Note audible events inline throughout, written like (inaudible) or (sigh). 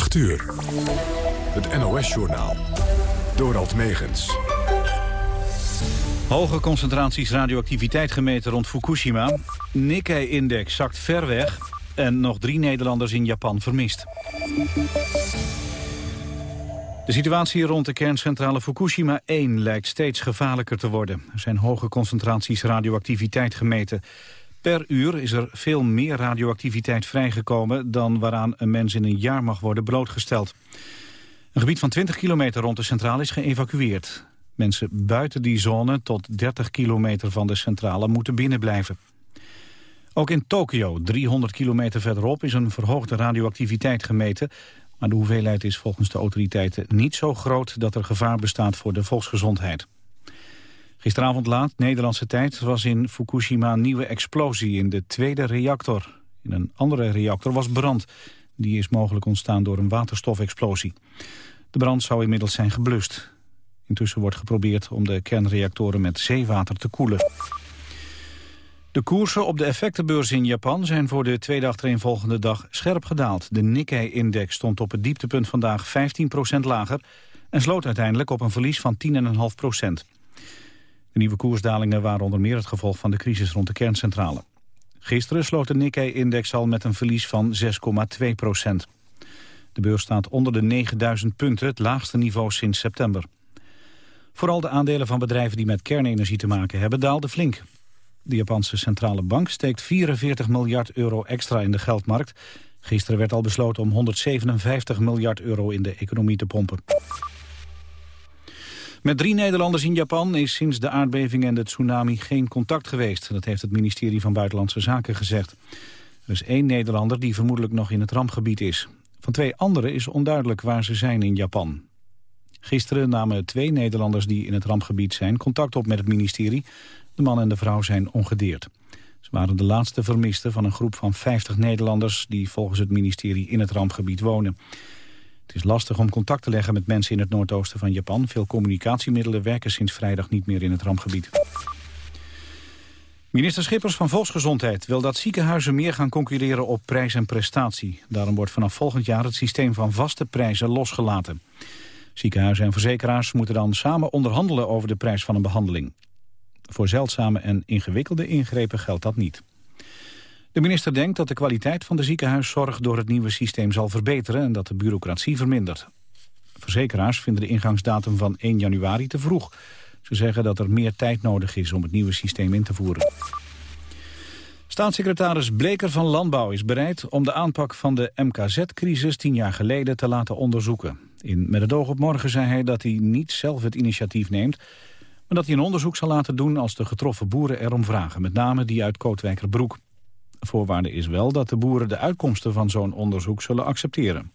8 uur. Het NOS-journaal. Dorald Megens. Hoge concentraties radioactiviteit gemeten rond Fukushima. Nikkei-index zakt ver weg. En nog drie Nederlanders in Japan vermist. De situatie rond de kerncentrale Fukushima 1 lijkt steeds gevaarlijker te worden. Er zijn hoge concentraties radioactiviteit gemeten. Per uur is er veel meer radioactiviteit vrijgekomen... dan waaraan een mens in een jaar mag worden blootgesteld. Een gebied van 20 kilometer rond de centrale is geëvacueerd. Mensen buiten die zone tot 30 kilometer van de centrale moeten binnenblijven. Ook in Tokio, 300 kilometer verderop, is een verhoogde radioactiviteit gemeten. Maar de hoeveelheid is volgens de autoriteiten niet zo groot dat er gevaar bestaat voor de volksgezondheid. Gisteravond laat, Nederlandse tijd, was in Fukushima een nieuwe explosie in de tweede reactor. In een andere reactor was brand. Die is mogelijk ontstaan door een waterstofexplosie. De brand zou inmiddels zijn geblust. Intussen wordt geprobeerd om de kernreactoren met zeewater te koelen. De koersen op de effectenbeurs in Japan zijn voor de tweede achtereenvolgende dag scherp gedaald. De Nikkei-index stond op het dieptepunt vandaag 15% lager en sloot uiteindelijk op een verlies van 10,5%. De nieuwe koersdalingen waren onder meer het gevolg van de crisis rond de kerncentrale. Gisteren sloot de Nikkei-index al met een verlies van 6,2 procent. De beurs staat onder de 9000 punten, het laagste niveau sinds september. Vooral de aandelen van bedrijven die met kernenergie te maken hebben daalden flink. De Japanse centrale bank steekt 44 miljard euro extra in de geldmarkt. Gisteren werd al besloten om 157 miljard euro in de economie te pompen. Met drie Nederlanders in Japan is sinds de aardbeving en de tsunami geen contact geweest. Dat heeft het ministerie van Buitenlandse Zaken gezegd. Er is één Nederlander die vermoedelijk nog in het rampgebied is. Van twee anderen is onduidelijk waar ze zijn in Japan. Gisteren namen twee Nederlanders die in het rampgebied zijn contact op met het ministerie. De man en de vrouw zijn ongedeerd. Ze waren de laatste vermisten van een groep van 50 Nederlanders... die volgens het ministerie in het rampgebied wonen. Het is lastig om contact te leggen met mensen in het noordoosten van Japan. Veel communicatiemiddelen werken sinds vrijdag niet meer in het rampgebied. Minister Schippers van Volksgezondheid wil dat ziekenhuizen meer gaan concurreren op prijs en prestatie. Daarom wordt vanaf volgend jaar het systeem van vaste prijzen losgelaten. Ziekenhuizen en verzekeraars moeten dan samen onderhandelen over de prijs van een behandeling. Voor zeldzame en ingewikkelde ingrepen geldt dat niet. De minister denkt dat de kwaliteit van de ziekenhuiszorg door het nieuwe systeem zal verbeteren en dat de bureaucratie vermindert. Verzekeraars vinden de ingangsdatum van 1 januari te vroeg. Ze zeggen dat er meer tijd nodig is om het nieuwe systeem in te voeren. Staatssecretaris Bleker van Landbouw is bereid om de aanpak van de MKZ-crisis tien jaar geleden te laten onderzoeken. In Met het oog op morgen zei hij dat hij niet zelf het initiatief neemt, maar dat hij een onderzoek zal laten doen als de getroffen boeren erom vragen, met name die uit Kootwijkerbroek. Voorwaarde is wel dat de boeren de uitkomsten van zo'n onderzoek zullen accepteren.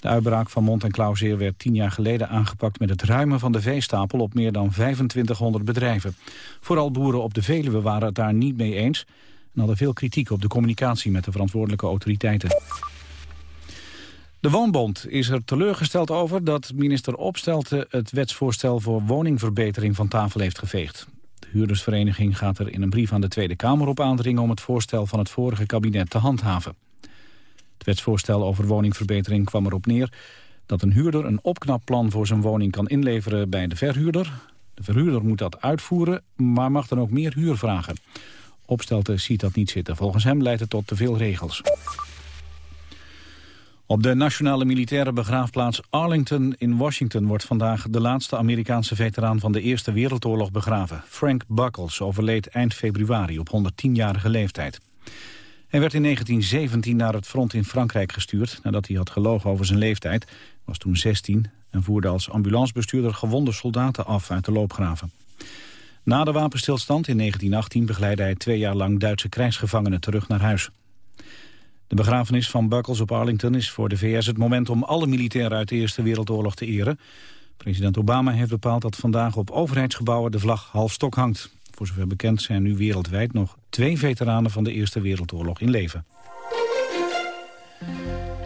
De uitbraak van Mont en Klauseer werd tien jaar geleden aangepakt met het ruimen van de veestapel op meer dan 2500 bedrijven. Vooral boeren op de Veluwe waren het daar niet mee eens en hadden veel kritiek op de communicatie met de verantwoordelijke autoriteiten. De Woonbond is er teleurgesteld over dat minister Opstelten het wetsvoorstel voor woningverbetering van tafel heeft geveegd huurdersvereniging gaat er in een brief aan de Tweede Kamer op aandringen... om het voorstel van het vorige kabinet te handhaven. Het wetsvoorstel over woningverbetering kwam erop neer... dat een huurder een opknapplan voor zijn woning kan inleveren bij de verhuurder. De verhuurder moet dat uitvoeren, maar mag dan ook meer huur vragen. Opstelte ziet dat niet zitten. Volgens hem leidt het tot te veel regels. Op de nationale militaire begraafplaats Arlington in Washington wordt vandaag de laatste Amerikaanse veteraan van de Eerste Wereldoorlog begraven. Frank Buckles overleed eind februari op 110-jarige leeftijd. Hij werd in 1917 naar het front in Frankrijk gestuurd nadat hij had gelogen over zijn leeftijd. was toen 16 en voerde als ambulancebestuurder gewonde soldaten af uit de loopgraven. Na de wapenstilstand in 1918 begeleidde hij twee jaar lang Duitse krijgsgevangenen terug naar huis. De begrafenis van Buckles op Arlington is voor de VS het moment om alle militairen uit de Eerste Wereldoorlog te eren. President Obama heeft bepaald dat vandaag op overheidsgebouwen de vlag half stok hangt. Voor zover bekend zijn nu wereldwijd nog twee veteranen van de Eerste Wereldoorlog in leven.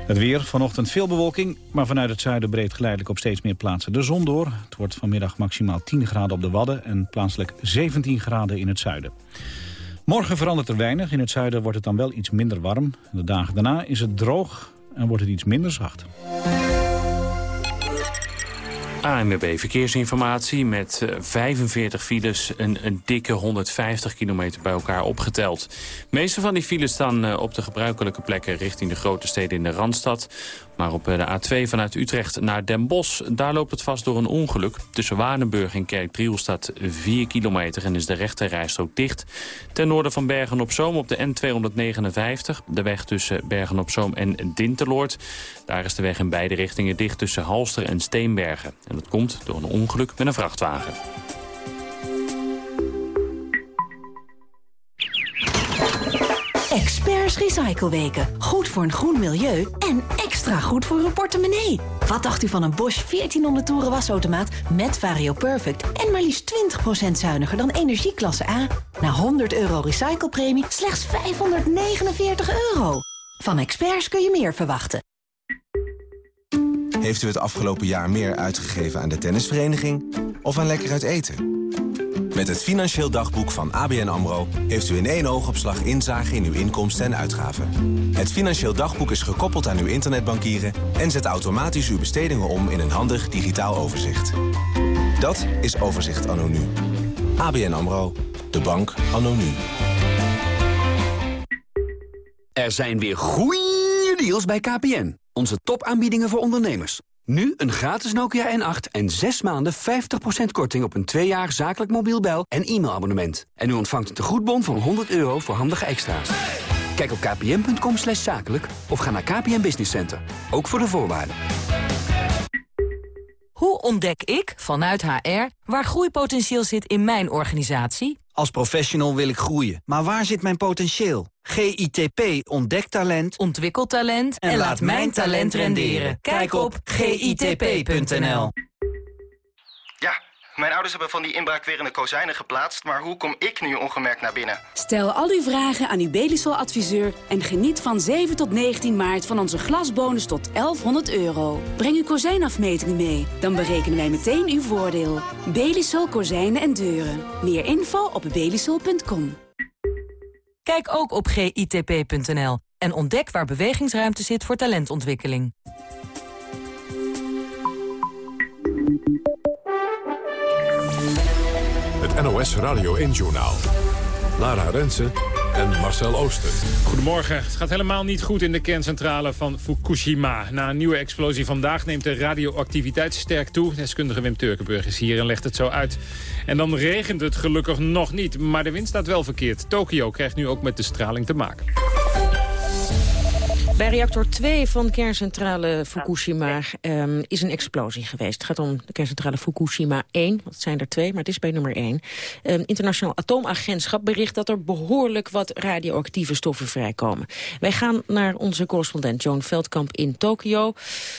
Het weer, vanochtend veel bewolking, maar vanuit het zuiden breed geleidelijk op steeds meer plaatsen de zon door. Het wordt vanmiddag maximaal 10 graden op de Wadden en plaatselijk 17 graden in het zuiden. Morgen verandert er weinig. In het zuiden wordt het dan wel iets minder warm. De dagen daarna is het droog en wordt het iets minder zacht. ANWB Verkeersinformatie met 45 eh, files, een, een, dikke 150 kilometer bij elkaar opgeteld. De meeste van die files staan eh, op de gebruikelijke plekken richting de grote steden in de Randstad. Maar op eh, de A2 vanuit Utrecht naar Den Bosch, daar loopt het vast door een ongeluk. Tussen Waardenburg en Kerkdriel staat 4 kilometer en is de rechterrijstrook dicht. Ten noorden van Bergen-op-Zoom op de N259, de weg tussen Bergen-op-Zoom en Dinteloord. Daar is de weg in beide richtingen dicht tussen Halster en Steenbergen. En dat komt door een ongeluk met een vrachtwagen. Recycleweken. Goed voor een groen milieu en extra goed voor uw portemonnee. Wat dacht u van een Bosch 1400 toeren wasautomaat met Vario Perfect... en maar liefst 20% zuiniger dan energieklasse A? Na 100 euro recyclepremie slechts 549 euro. Van Experts kun je meer verwachten. Heeft u het afgelopen jaar meer uitgegeven aan de tennisvereniging of aan lekker uit eten? Met het Financieel Dagboek van ABN AMRO... heeft u in één oogopslag inzage in uw inkomsten en uitgaven. Het Financieel Dagboek is gekoppeld aan uw internetbankieren... en zet automatisch uw bestedingen om in een handig digitaal overzicht. Dat is Overzicht anno nu. ABN AMRO, de bank anno nu. Er zijn weer goeie deals bij KPN. Onze topaanbiedingen voor ondernemers. Nu een gratis Nokia N8 en 6 maanden 50% korting op een 2 jaar zakelijk mobiel bel- en e-mailabonnement. En u ontvangt een tegoedbon van 100 euro voor handige extra's. Kijk op kpn.com slash zakelijk of ga naar KPN Business Center. Ook voor de voorwaarden. Hoe ontdek ik, vanuit HR, waar groeipotentieel zit in mijn organisatie? Als professional wil ik groeien, maar waar zit mijn potentieel? GITP ontdekt talent, ontwikkelt talent en, laat mijn talent renderen. Kijk op gitp.nl. Ja, mijn ouders hebben van die inbraakwerende kozijnen geplaatst... maar hoe kom ik nu ongemerkt naar binnen? Stel al uw vragen aan uw Belisol-adviseur... en geniet van 7 tot 19 maart van onze glasbonus tot 1100 euro. Breng uw kozijnafmetingen mee, dan berekenen wij meteen uw voordeel. Belisol Kozijnen en Deuren. Meer info op belisol.com. Kijk ook op gitp.nl en ontdek waar bewegingsruimte zit voor talentontwikkeling. Het NOS Radio 1-journaal. Lara Rensen en Marcel Ooster. Goedemorgen. Het gaat helemaal niet goed in de kerncentrale van Fukushima. Na een nieuwe explosie vandaag neemt de radioactiviteit sterk toe. Deskundige Wim Turkenburg is hier en legt het zo uit. En dan regent het gelukkig nog niet, maar de wind staat wel verkeerd. Tokio krijgt nu ook met de straling te maken. Bij reactor 2 van kerncentrale Fukushima um, is een explosie geweest. Het gaat om de kerncentrale Fukushima 1. Dat zijn er twee, maar het is bij nummer 1. Um, ehm, Internationaal Atoomagentschap bericht dat er behoorlijk wat radioactieve stoffen vrijkomen. Wij gaan naar onze correspondent Joan Veldkamp in Tokio.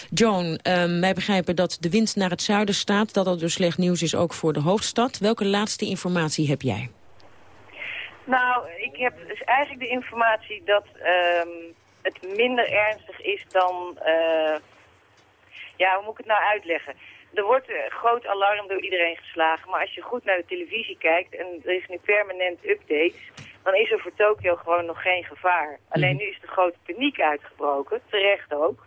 Joan, um, wij begrijpen dat de wind naar het zuiden staat. Dat dat dus slecht nieuws is ook voor de hoofdstad. Welke laatste informatie heb jij? Nou, ik heb dus eigenlijk de informatie dat het minder ernstig is dan... Uh, ja, hoe moet ik het nou uitleggen? Er wordt uh, groot alarm door iedereen geslagen, maar als je goed naar de televisie kijkt en er is nu permanent updates, dan is er voor Tokio gewoon nog geen gevaar. Alleen mhm. nu is de grote paniek uitgebroken, terecht ook.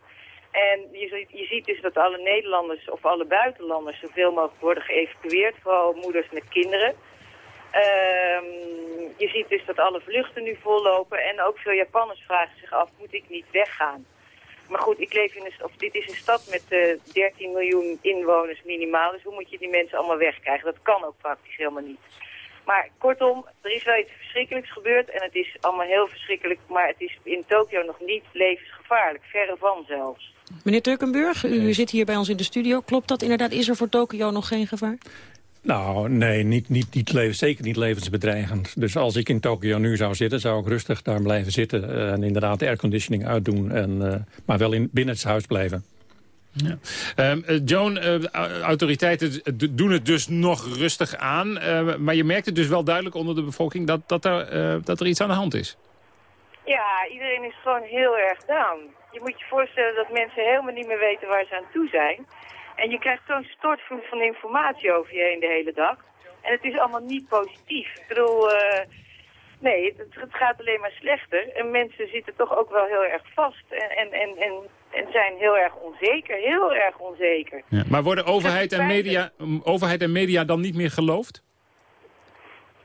En je, je ziet dus dat alle Nederlanders of alle buitenlanders zoveel mogelijk worden geëvacueerd, vooral moeders met kinderen. Ehm, je ziet dus dat alle vluchten nu vollopen en ook veel Japanners vragen zich af, moet ik niet weggaan? Maar goed, ik leef in een, of dit is een stad met uh, eh, 13 miljoen inwoners minimaal, dus hoe moet je die mensen allemaal wegkrijgen? Dat kan ook praktisch helemaal niet. Maar kortom, er is wel iets verschrikkelijks gebeurd en het is allemaal heel verschrikkelijk, maar het is in Tokio nog niet levensgevaarlijk, verre van zelfs. Meneer Turkenburg, u zit hier bij ons in de studio. Klopt dat inderdaad? Is er voor Tokio nog geen gevaar? Nou, nee, niet, niet, niet leven, zeker niet levensbedreigend. Dus als ik in Tokio nu zou zitten, zou ik rustig daar blijven zitten... Eh, en inderdaad de airconditioning uitdoen, en, uh, maar wel in, binnen het huis blijven. Ja. Uh, Joan, uh, autoriteiten doen het dus nog rustig aan. maar je merkt het dus wel duidelijk onder de bevolking dat, dat, er, dat er iets aan de hand is. Ja, iedereen is gewoon heel erg down. Je moet je voorstellen dat mensen helemaal niet meer weten waar ze aan toe zijn. En je krijgt zo'n stortvloed van informatie over je heen de hele dag. En het is allemaal niet positief. Ik bedoel, uh, nee, het, het, gaat alleen maar slechter. En mensen zitten toch ook wel heel erg vast. En, en, en, en zijn heel erg onzeker, heel erg onzeker. Ja. Maar worden overheid en, media, overheid en media dan niet meer geloofd?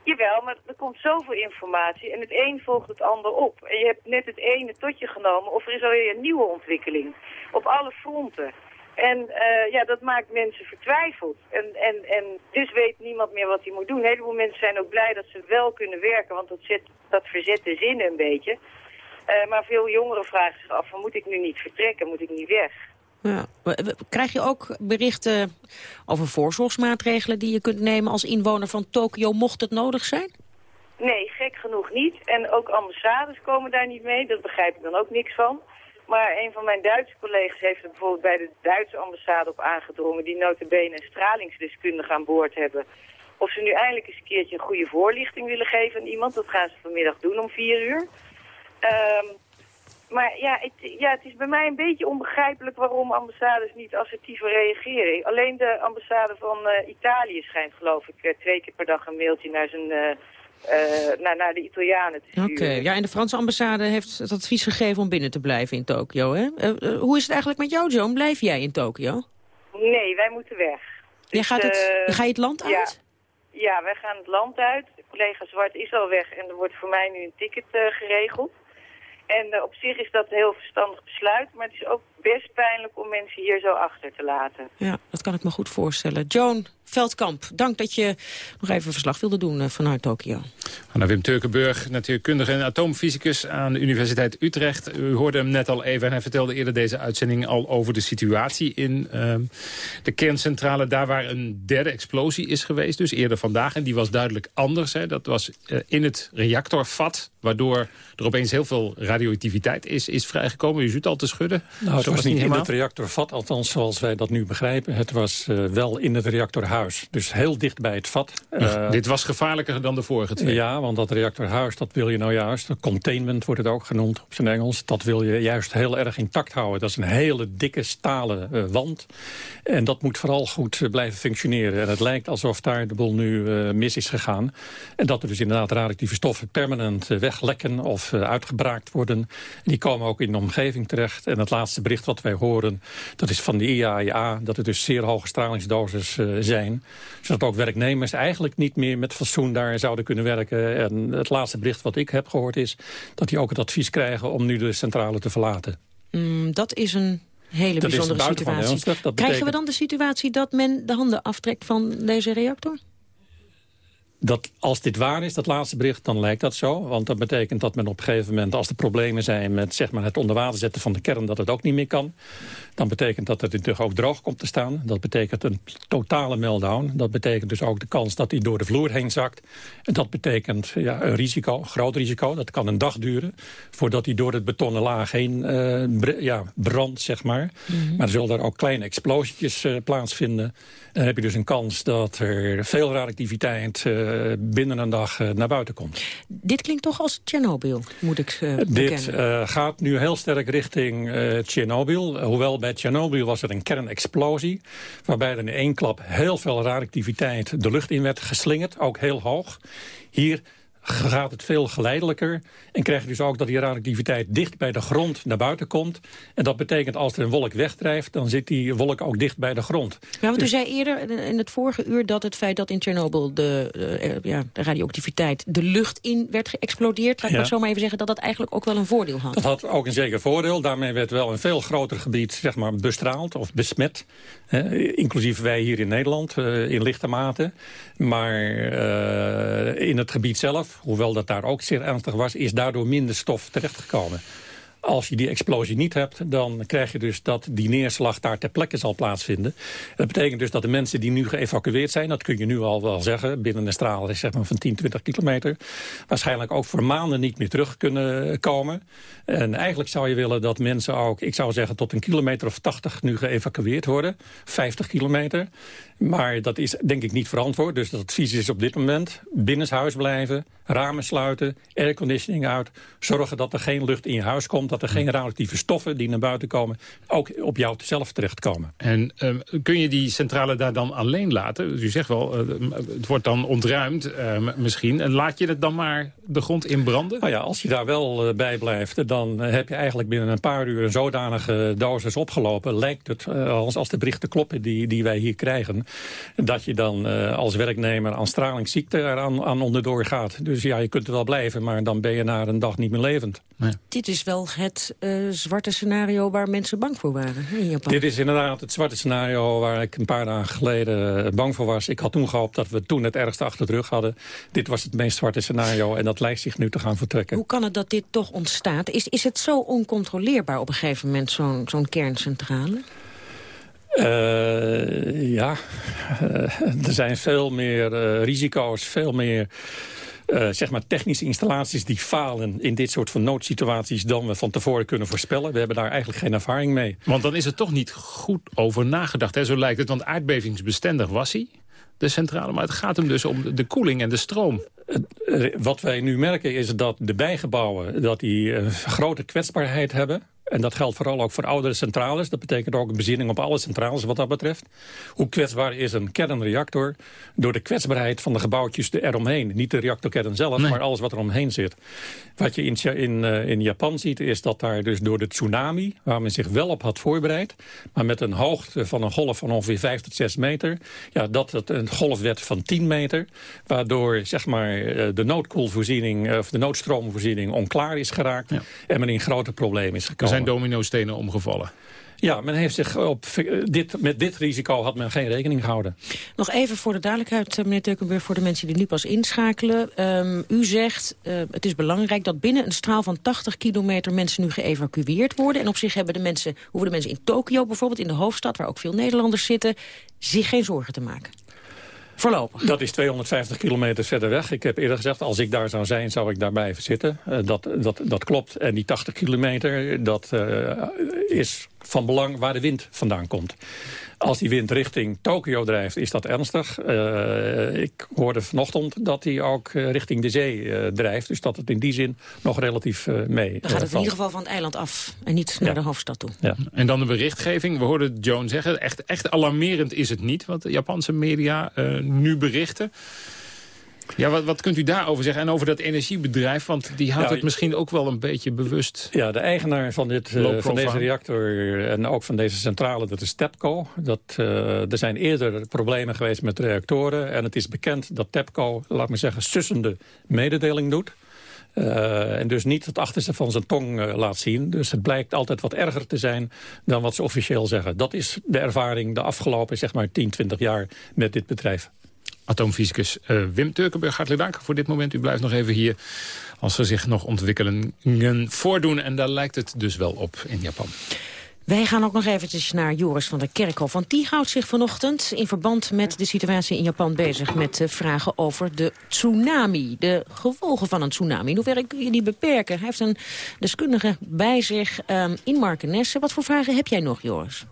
Jawel, maar er komt zoveel informatie en het een volgt het ander op. En je hebt net het ene tot je genomen of er is alweer een nieuwe ontwikkeling. Op alle fronten. En uh, ja, dat maakt mensen vertwijfeld. En, en, en dus weet niemand meer wat hij moet doen. Een heleboel mensen zijn ook blij dat ze wel kunnen werken, want dat, zet, dat verzet de zinnen een beetje. Uh, maar veel jongeren vragen zich af, van, moet ik nu niet vertrekken, moet ik niet weg? Ja. Krijg je ook berichten over voorzorgsmaatregelen die je kunt nemen als inwoner van Tokio, mocht het nodig zijn? Nee, gek genoeg niet. En ook ambassades komen daar niet mee, daar begrijp ik dan ook niks van. Maar een van mijn Duitse collega's heeft er bijvoorbeeld bij de Duitse ambassade op aangedrongen... die notabene een stralingsdeskundige aan boord hebben. Of ze nu eindelijk eens een keertje een goede voorlichting willen geven aan iemand. Dat gaan ze vanmiddag doen om vier uur. Um, maar ja het, ja, het is bij mij een beetje onbegrijpelijk waarom ambassades niet assertiever reageren. Alleen de ambassade van uh, Italië schijnt geloof ik uh, twee keer per dag een mailtje naar, zijn, uh, naar, naar de Italianen te sturen. Oké, ja, en de Franse ambassade heeft het advies gegeven om binnen te blijven in Tokio. Hè? hoe is het eigenlijk met jou, Joan? Blijf jij in Tokio? Nee, wij moeten weg. Dus, gaat het, ga je het land uit? Ja, ja, wij gaan het land uit. Collega Zwart is al weg en er wordt voor mij nu een ticket geregeld. En uh, op zich is dat een heel verstandig besluit, maar het is ook best pijnlijk om mensen hier zo achter te laten. Ja, dat kan ik me goed voorstellen. Joan Veldkamp, dank dat je nog even verslag wilde doen uh, vanuit Tokio. Naar Wim Turkenburg, natuurkundige en atoomfysicus aan de Universiteit Utrecht. U hoorde hem net al even en hij vertelde eerder deze uitzending al over de situatie in uh, de kerncentrale. Daar waar een derde explosie is geweest, dus eerder vandaag. En die was duidelijk anders. Hè. Dat was uh, in het reactorvat, waardoor er opeens heel veel radioactiviteit is, is vrijgekomen. U zit al te schudden. Nou, het was niet in het reactorvat, althans zoals wij dat nu begrijpen. Het was uh, wel in het reactorhuis, dus heel dicht bij het vat. Uh, (laughs) dit was gevaarlijker dan de vorige twee? Ja, want dat reactorhuis, dat wil je nou juist, containment wordt het ook genoemd op zijn Engels. Dat wil je juist heel erg intact houden. Dat is een hele dikke stalen uh, wand. En dat moet vooral goed blijven functioneren. En het lijkt alsof daar de boel nu mis is gegaan. En dat er dus inderdaad radioactieve stoffen permanent weglekken of uitgebraakt worden. Die komen ook in de omgeving terecht. En het laatste bericht wat wij horen, dat is van de IAEA... dat er dus zeer hoge stralingsdoses uh, zijn. Zodat ook werknemers eigenlijk niet meer met fatsoen daar zouden kunnen werken. En het laatste bericht wat ik heb gehoord is... dat die ook het advies krijgen om nu de centrale te verlaten. Mm, dat is een hele dat bijzondere situatie. Krijgen we dan de situatie dat men de handen aftrekt van deze reactor? Dat als dit waar is, dat laatste bericht, dan lijkt dat zo. Want dat betekent dat men op een gegeven moment, als er problemen zijn... met zeg maar, het onder water zetten van de kern, dat het ook niet meer kan. Dan betekent dat het natuurlijk ook droog komt te staan. Dat betekent een totale meltdown. Dat betekent dus ook de kans dat hij door de vloer heen zakt. En dat betekent ja, een risico, een groot risico. Dat kan een dag duren voordat hij door het betonnen laag heen uh, ja, brandt, zeg maar. Mm -hmm. Maar er zullen daar ook kleine explosietjes uh, plaatsvinden. En dan heb je dus een kans dat er veel radioactiviteit... Uh, binnen een dag uh, naar buiten komt. Dit klinkt toch als Tsjernobyl, moet ik uh, Dit uh, gaat nu heel sterk richting Tsjernobyl. hoewel bij Tsjernobyl was er een kernexplosie... waarbij er in één klap heel veel radioactiviteit de lucht in werd geslingerd, ook heel hoog. Hier gaat het veel geleidelijker. En krijg je dus ook dat die radioactiviteit dicht bij de grond naar buiten komt. En dat betekent als er een wolk wegdrijft, dan zit die wolk ook dicht bij de grond. Ja, want u dus... zei eerder in het vorige uur dat het feit dat in Tsjernobyl de, uh, ja, de radioactiviteit de lucht in werd geëxplodeerd. Laat ik ja. zo maar even zeggen dat dat eigenlijk ook wel een voordeel had. Dat had ook een zeker voordeel. Daarmee werd wel een veel groter gebied zeg maar, bestraald of besmet. Eh, inclusief wij hier in Nederland, uh, in lichte mate. Maar in het gebied zelf, hoewel dat daar ook zeer ernstig was... is daardoor minder stof terechtgekomen. Als je die explosie niet hebt, dan krijg je dus dat die neerslag daar ter plekke zal plaatsvinden. Dat betekent dus dat de mensen die nu geëvacueerd zijn, dat kun je nu al wel zeggen, binnen een straal zeg maar, van 10, 20 kilometer, waarschijnlijk ook voor maanden niet meer terug kunnen komen. En eigenlijk zou je willen dat mensen ook, ik zou zeggen tot een kilometer of 80 nu geëvacueerd worden. 50 kilometer. Maar dat is denk ik niet verantwoord. Dus het advies is op dit moment binnenshuis blijven ramen sluiten, airconditioning uit. Zorgen dat er geen lucht in je huis komt, dat er geen radioactieve stoffen die naar buiten komen, ook op jou zelf terechtkomen. En uh, kun je die centrale daar dan alleen laten? U zegt wel, uh, het wordt dan ontruimd uh, misschien. En laat je het dan maar de grond in branden? Nou ja, als je daar wel uh, bij blijft, dan heb je eigenlijk binnen een paar uur een zodanige dosis opgelopen. Lijkt het, als, als de berichten kloppen die, die wij hier krijgen, dat je dan als werknemer aan stralingsziekte eraan aan onderdoor gaat. Dus ja, je kunt er wel blijven, maar dan ben je na een dag niet meer levend. Nee. Dit is wel het uh, zwarte scenario waar mensen bang voor waren in Japan. Dit is inderdaad het zwarte scenario waar ik een paar dagen geleden bang voor was. Ik had toen gehoopt dat we toen het ergste achter de rug hadden. Dit was het meest zwarte scenario en dat lijkt zich nu te gaan vertrekken. Hoe kan het dat dit toch ontstaat? Is, is het zo oncontroleerbaar op een gegeven moment, zo'n zo'n kerncentrale? Uh, ja, uh, (laughs) er zijn veel meer uh, risico's, veel meer uh, zeg maar technische installaties die falen in dit soort van noodsituaties dan we van tevoren kunnen voorspellen. We hebben daar eigenlijk geen ervaring mee. Want dan is er toch niet goed over nagedacht, hè? zo lijkt het. Want aardbevingsbestendig was hij, de centrale. Maar het gaat hem dus om de koeling en de stroom. Wat wij nu merken is dat de bijgebouwen dat die uh, grote kwetsbaarheid hebben. En dat geldt vooral ook voor oudere centrales. Dat betekent ook een bezinning op alle centrales wat dat betreft. Hoe kwetsbaar is een kernreactor? Door de kwetsbaarheid van de gebouwtjes eromheen. Niet de reactorkern zelf, nee. maar alles wat er omheen zit. Wat je in, in, uh, in Japan ziet is dat daar dus door de tsunami... waar men zich wel op had voorbereid... maar met een hoogte van een golf van ongeveer 5 tot 6 meter... ja, dat het een golf werd van 10 meter... waardoor zeg maar, de noodkoelvoorziening of de noodstroomvoorziening onklaar is geraakt... Ja. en men in grote problemen is gekomen. Zijn dominostenen omgevallen. Ja, men heeft zich op dit, met dit risico had men geen rekening gehouden. Nog even voor de duidelijkheid, meneer Teukenburg, voor de mensen die nu pas inschakelen. Um, u zegt, uh, het is belangrijk dat binnen een straal van 80 kilometer mensen nu geëvacueerd worden. En op zich hebben de mensen, hoeven de mensen in Tokio bijvoorbeeld, in de hoofdstad, waar ook veel Nederlanders zitten, zich geen zorgen te maken. Voorlopig. Dat is 250 kilometer verder weg. Ik heb eerder gezegd, als ik daar zou zijn, zou ik daar blijven zitten. Uh, dat, dat, dat klopt. En die 80 kilometer, dat uh, is van belang waar de wind vandaan komt. Als die wind richting Tokio drijft, is dat ernstig. Uh, ik hoorde vanochtend dat hij ook richting de zee uh, drijft. Dus dat het in die zin nog relatief uh, mee Dan gaat het in ieder geval van het eiland af en niet naar ja. de hoofdstad toe. Ja. En dan de berichtgeving. We hoorden Joan zeggen, echt, echt alarmerend is het niet... wat de Japanse media nu berichten. Ja, wat, wat kunt u daarover zeggen? En over dat energiebedrijf, want die houdt het misschien ook wel een beetje bewust. Ja, de eigenaar van, dit, uh, van deze reactor en ook van deze centrale, dat is TEPCO. Dat, uh, er zijn eerder problemen geweest met reactoren. En het is bekend dat TEPCO, laat me zeggen, sussende mededeling doet. Uh, en dus niet het achterste van zijn tong uh, laat zien. Dus het blijkt altijd wat erger te zijn dan wat ze officieel zeggen. Dat is de ervaring de afgelopen zeg maar, 10, 20 jaar met dit bedrijf. Atoomfysicus uh, Wim Turkenburg, hartelijk dank voor dit moment. U blijft nog even hier als er zich nog ontwikkelingen voordoen. En daar lijkt het dus wel op in Japan. Wij gaan ook nog eventjes naar Joris van der Kerkhof. Want die houdt zich vanochtend in verband met de situatie in Japan bezig... met vragen over de tsunami. De gevolgen van een tsunami. In hoeverre kun je die beperken? Hij heeft een deskundige bij zich um, in Markenesse. Wat voor vragen heb jij nog, Joris?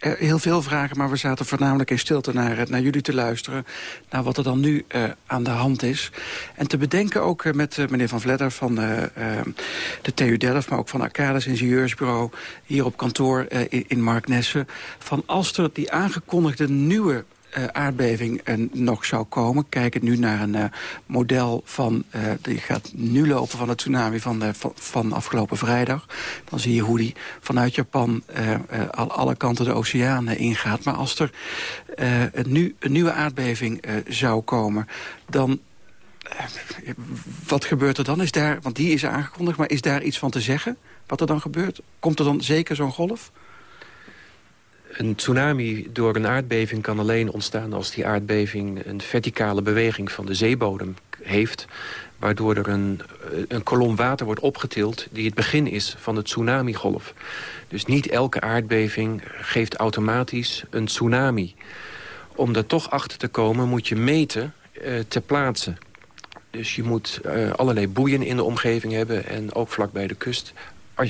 Uh, heel veel vragen, maar we zaten voornamelijk in stilte naar, naar jullie te luisteren. Naar wat er dan nu uh, aan de hand is. En te bedenken ook met meneer Van Vledder van de TU Delft... maar ook van Arcades Ingenieursbureau hier op kantoor in, in Marknesse... van als er die aangekondigde nieuwe uh, aardbeving uh, nog zou komen. Kijken nu naar een uh, model van, die gaat nu lopen van de tsunami van, van, van, afgelopen vrijdag. Dan zie je hoe die vanuit Japan al alle kanten de oceanen ingaat. Maar als er een, nu, een nieuwe aardbeving zou komen, dan wat gebeurt er dan? Is daar, want die is aangekondigd, maar is daar iets van te zeggen? Wat er dan gebeurt? Komt er dan zeker zo'n golf? Een tsunami door een aardbeving kan alleen ontstaan als die aardbeving een verticale beweging van de zeebodem heeft. Waardoor er een, een kolom water wordt opgetild die het begin is van de tsunamigolf. Dus niet elke aardbeving geeft automatisch een tsunami. Om daar toch achter te komen moet je meten uh, ter plaatse. Dus je moet uh, allerlei boeien in de omgeving hebben en ook vlak bij de kust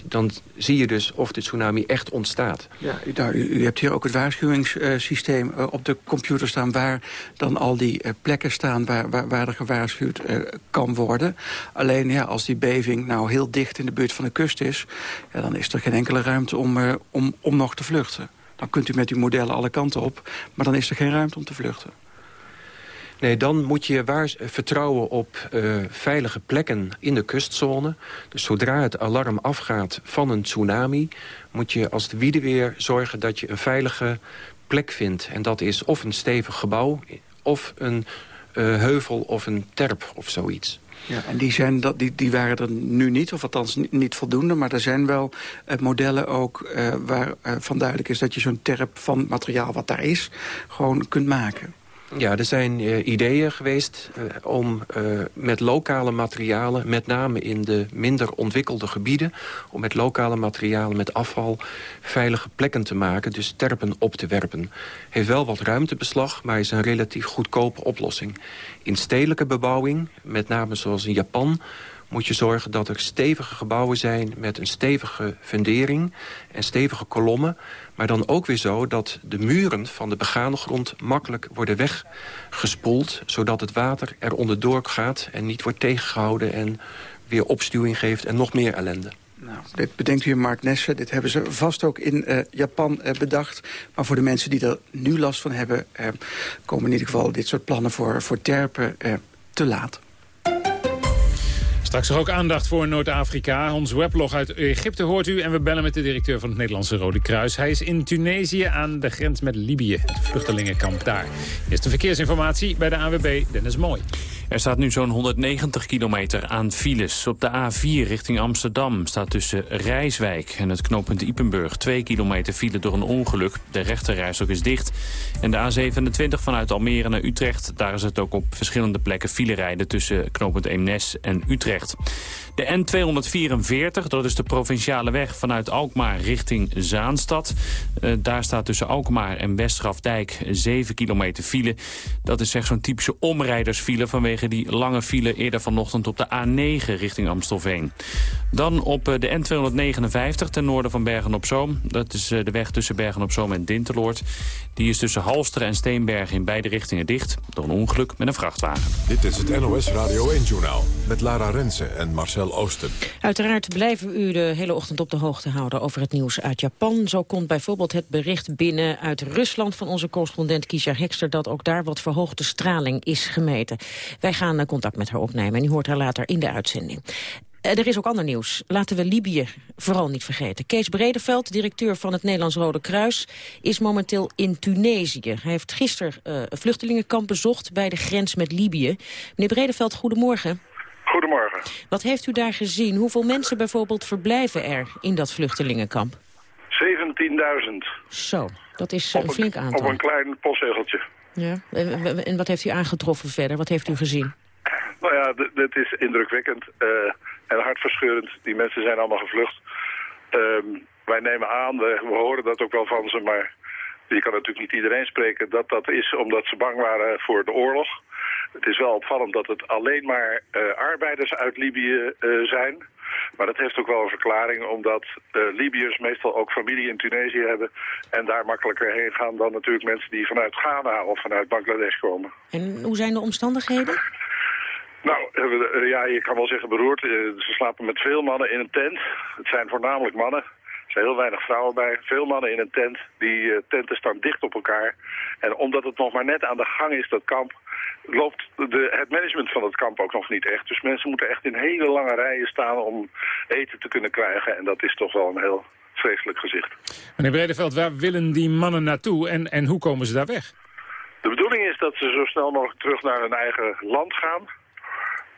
dan zie je dus of de tsunami echt ontstaat. Ja, u, u, hebt hier ook het waarschuwingssysteem uh, op de computer staan... waar dan al die uh, plekken staan waar, waar, waar er gewaarschuwd uh, kan worden. Alleen ja, als die beving nou heel dicht in de buurt van de kust is... Ja, dan is er geen enkele ruimte om, om, om nog te vluchten. Dan kunt u met uw modellen alle kanten op, maar dan is er geen ruimte om te vluchten. Nee, dan moet je waar, vertrouwen op uh, veilige plekken in de kustzone. Dus zodra het alarm afgaat van een tsunami... moet je als de weer zorgen dat je een veilige plek vindt. En dat is of een stevig gebouw, of een uh, heuvel of een terp of zoiets. Ja, en die, zijn die, die waren er nu niet, of althans niet voldoende. Maar er zijn wel modellen ook waar uh, van duidelijk is... dat je zo'n terp van materiaal wat daar is, gewoon kunt maken. Ja, er zijn uh, ideeën geweest uh, om uh, met lokale materialen... met name in de minder ontwikkelde gebieden... om met lokale materialen, met afval, veilige plekken te maken... dus terpen op te werpen. Heeft wel wat ruimtebeslag, maar is een relatief goedkope oplossing. In stedelijke bebouwing, met name zoals in Japan moet je zorgen dat er stevige gebouwen zijn... met een stevige fundering en stevige kolommen. Maar dan ook weer zo dat de muren van de begane grond... makkelijk worden weggespoeld... zodat het water er onderdoor gaat en niet wordt tegengehouden... en weer opstuwing geeft en nog meer ellende. Nou, dit bedenkt u Mark Nesse. Dit hebben ze vast ook in uh, Japan uh, bedacht. Maar voor de mensen die er nu last van hebben... Uh, komen in ieder geval dit soort plannen voor, voor terpen te laat. Straks ook aandacht voor Noord-Afrika. Ons weblog uit Egypte hoort u. En we bellen met de directeur van het Nederlandse Rode Kruis. Hij is in Tunesië aan de grens met Libië. Het vluchtelingenkamp daar. Eerste verkeersinformatie bij de AWB Dennis Mooi. Er staat nu zo'n 190 kilometer aan files. Op de A4 richting Amsterdam staat tussen Rijswijk en het knooppunt Ipenburg... 2 kilometer file door een ongeluk. De rechterreis ook is dicht. En de A27 vanuit Almere naar Utrecht... daar is het ook op verschillende plekken file rijden... tussen knooppunt Eemnes en Utrecht. De N244, dat is de provinciale weg vanuit Alkmaar richting Zaanstad. Uh, daar staat tussen Alkmaar en Westgrafdijk 7 kilometer file. Dat is echt zo'n typische omrijdersfile vanwege die lange file eerder vanochtend op de A9 richting Amstelveen. Dan op uh, de N259 ten noorden van Bergen-op-Zoom. Dat is uh, de weg tussen Bergen-op-Zoom en Dinteloord. Die is tussen Halsteren en Steenbergen in beide richtingen dicht... door een ongeluk met een vrachtwagen. Dit is het NOS Radio 1-journaal met Lara Rensen en Marcel Oosten. Uiteraard blijven we u de hele ochtend op de hoogte houden over het nieuws uit Japan. Zo komt bijvoorbeeld het bericht binnen uit Rusland van onze correspondent Kisha Hekster... dat ook daar wat verhoogde straling is gemeten. Wij gaan contact met haar opnemen en u hoort haar later in de uitzending. Uh, er is ook ander nieuws. Laten we Libië vooral niet vergeten. Kees Bredeveld, directeur van het Nederlands Rode Kruis... is momenteel in Tunesië. Hij heeft gisteren uh, een vluchtelingenkamp bezocht bij de grens met Libië. Meneer Bredeveld, goedemorgen. Goedemorgen. Wat heeft u daar gezien? Hoeveel mensen bijvoorbeeld verblijven er in dat vluchtelingenkamp? 17.000. Zo, dat is een flink aantal. Op een klein postzegeltje. Ja. En, wat heeft u aangetroffen verder? Wat heeft u gezien? Nou ja, dit is indrukwekkend uh, en hartverscheurend. Die mensen zijn allemaal gevlucht. Um, wij nemen aan, we, horen dat ook wel van ze, maar je kan natuurlijk niet iedereen spreken... dat dat is omdat ze bang waren voor de oorlog. Het is wel opvallend dat het alleen maar uh, arbeiders uit Libië uh, zijn... Maar dat heeft ook wel een verklaring, omdat uh, Libiërs meestal ook familie in Tunesië hebben... en daar makkelijker heen gaan dan natuurlijk mensen die vanuit Ghana of vanuit Bangladesh komen. En hoe zijn de omstandigheden? (laughs) Nou, ja, je kan wel zeggen beroerd. Ze slapen met veel mannen in een tent. Het zijn voornamelijk mannen. Er zijn heel weinig vrouwen bij. Veel mannen in een tent. Die tenten staan dicht op elkaar. En omdat het nog maar net aan de gang is, dat kamp... loopt de, het management van het kamp ook nog niet echt. Dus mensen moeten echt in hele lange rijen staan om eten te kunnen krijgen. En dat is toch wel een heel vreselijk gezicht. Meneer Bredeveld, waar willen die mannen naartoe en, en hoe komen ze daar weg? De bedoeling is dat ze zo snel mogelijk terug naar hun eigen land gaan.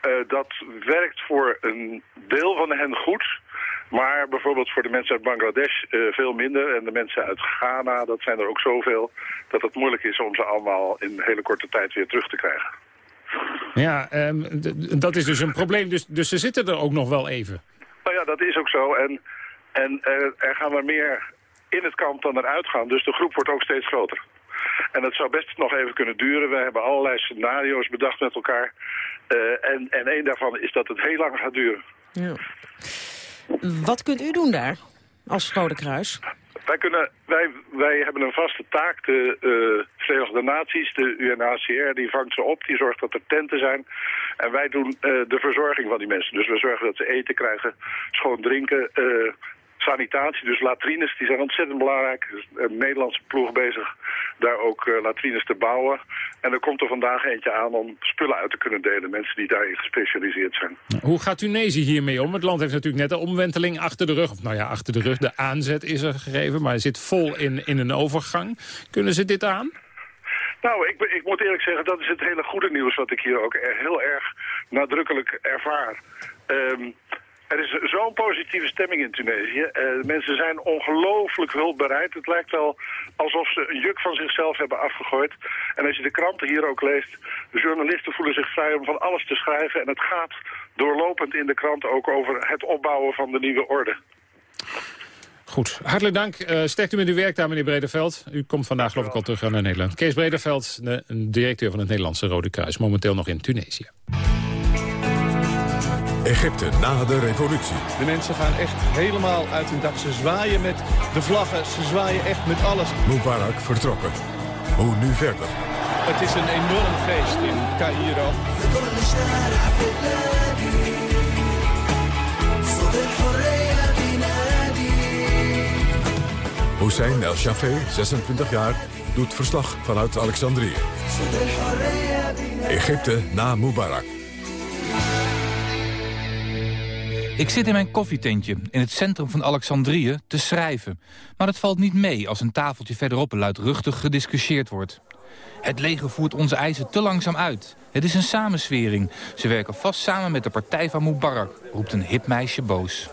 Uh, dat werkt voor een deel van hen goed. Maar bijvoorbeeld voor de mensen uit Bangladesh uh, veel minder. En de mensen uit Ghana, dat zijn er ook zoveel... dat het moeilijk is om ze allemaal in hele korte tijd weer terug te krijgen. Ja, um, dat is dus een probleem. Dus, dus ze zitten er ook nog wel even. Nou ja, dat is ook zo. En, en uh, er gaan er meer in het kamp dan eruit gaan. Dus de groep wordt ook steeds groter. En dat zou best nog even kunnen duren. We hebben allerlei scenario's bedacht met elkaar. Uh, en, en één daarvan is dat het heel lang gaat duren. Ja. Wat kunt u doen daar als Rode Kruis? Wij, kunnen, wij, wij hebben een vaste taak. De uh, Verenigde Naties, de UNHCR, die vangt ze op. Die zorgt dat er tenten zijn. En wij doen uh, de verzorging van die mensen. Dus we zorgen dat ze eten krijgen, schoon drinken... Uh, sanitatie, dus latrines, die zijn ontzettend belangrijk. Dus een Nederlandse ploeg bezig daar ook uh, latrines te bouwen. En er komt er vandaag eentje aan om spullen uit te kunnen delen. Mensen die daarin gespecialiseerd zijn. Hoe gaat Tunesië hiermee om? Het land heeft natuurlijk net een omwenteling achter de rug. Of nou ja, achter de rug. De aanzet is er gegeven, maar zit vol in, in een overgang. Kunnen ze dit aan? Nou, ik, ik, moet eerlijk zeggen, dat is het hele goede nieuws wat ik hier ook heel erg nadrukkelijk ervaar. Um, er is zo'n positieve stemming in Tunesië. Uh, mensen zijn ongelooflijk hulpbereid. Het lijkt wel alsof ze een juk van zichzelf hebben afgegooid. En als je de kranten hier ook leest, de journalisten voelen zich vrij om van alles te schrijven. En het gaat doorlopend in de krant ook over het opbouwen van de nieuwe orde. Goed, hartelijk dank. Uh, sterkt u met uw werk daar, meneer Brederveld. U komt vandaag geloof ik al terug naar Nederland. Kees Brederveld, de directeur van het Nederlandse Rode Kruis, momenteel nog in Tunesië. Egypte na de revolutie. De mensen gaan echt helemaal uit hun dak. Ze zwaaien met de vlaggen, ze zwaaien echt met alles. Mubarak vertrokken. Hoe nu verder? Het is een enorm feest in Cairo. Hussein El Shafé, 26 jaar, doet verslag vanuit Alexandrië. Egypte na Mubarak. Ik zit in mijn koffietentje in het centrum van Alexandrië te schrijven. Maar het valt niet mee als een tafeltje verderop luidruchtig gediscussieerd wordt. Het leger voert onze eisen te langzaam uit. Het is een samenswering. Ze werken vast samen met de partij van Mubarak, roept een hip meisje boos.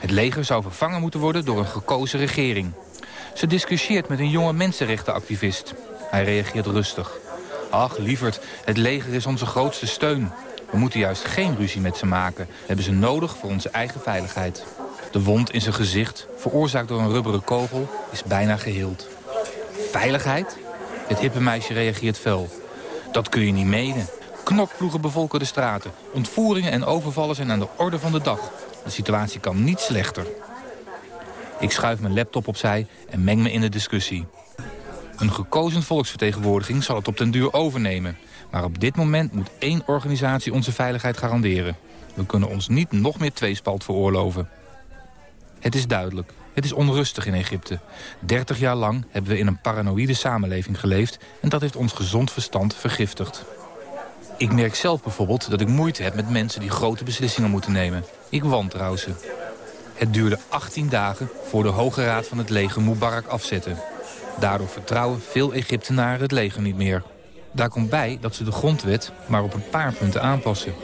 Het leger zou vervangen moeten worden door een gekozen regering. Ze discussieert met een jonge mensenrechtenactivist. Hij reageert rustig. Ach, lieverd, het leger is onze grootste steun. We moeten juist geen ruzie met ze maken. We hebben ze nodig voor onze eigen veiligheid. De wond in zijn gezicht, veroorzaakt door een rubberen kogel, is bijna geheeld. Veiligheid? Het hippe meisje reageert fel. Dat kun je niet menen. Knokploegen bevolken de straten. Ontvoeringen en overvallen zijn aan de orde van de dag. De situatie kan niet slechter. Ik schuif mijn laptop opzij en meng me in de discussie. Een gekozen volksvertegenwoordiging zal het op den duur overnemen. Maar op dit moment moet één organisatie onze veiligheid garanderen. We kunnen ons niet nog meer tweespalt veroorloven. Het is duidelijk. Het is onrustig in Egypte. 30 jaar lang hebben we in een paranoïde samenleving geleefd... en dat heeft ons gezond verstand vergiftigd. Ik merk zelf bijvoorbeeld dat ik moeite heb met mensen die grote beslissingen moeten nemen. Ik wantrouw ze. Het duurde 18 dagen voor de Hoge Raad van het leger Mubarak afzette. Daardoor vertrouwen veel Egyptenaren het leger niet meer. Daar komt bij dat ze de grondwet maar op een paar punten aanpassen.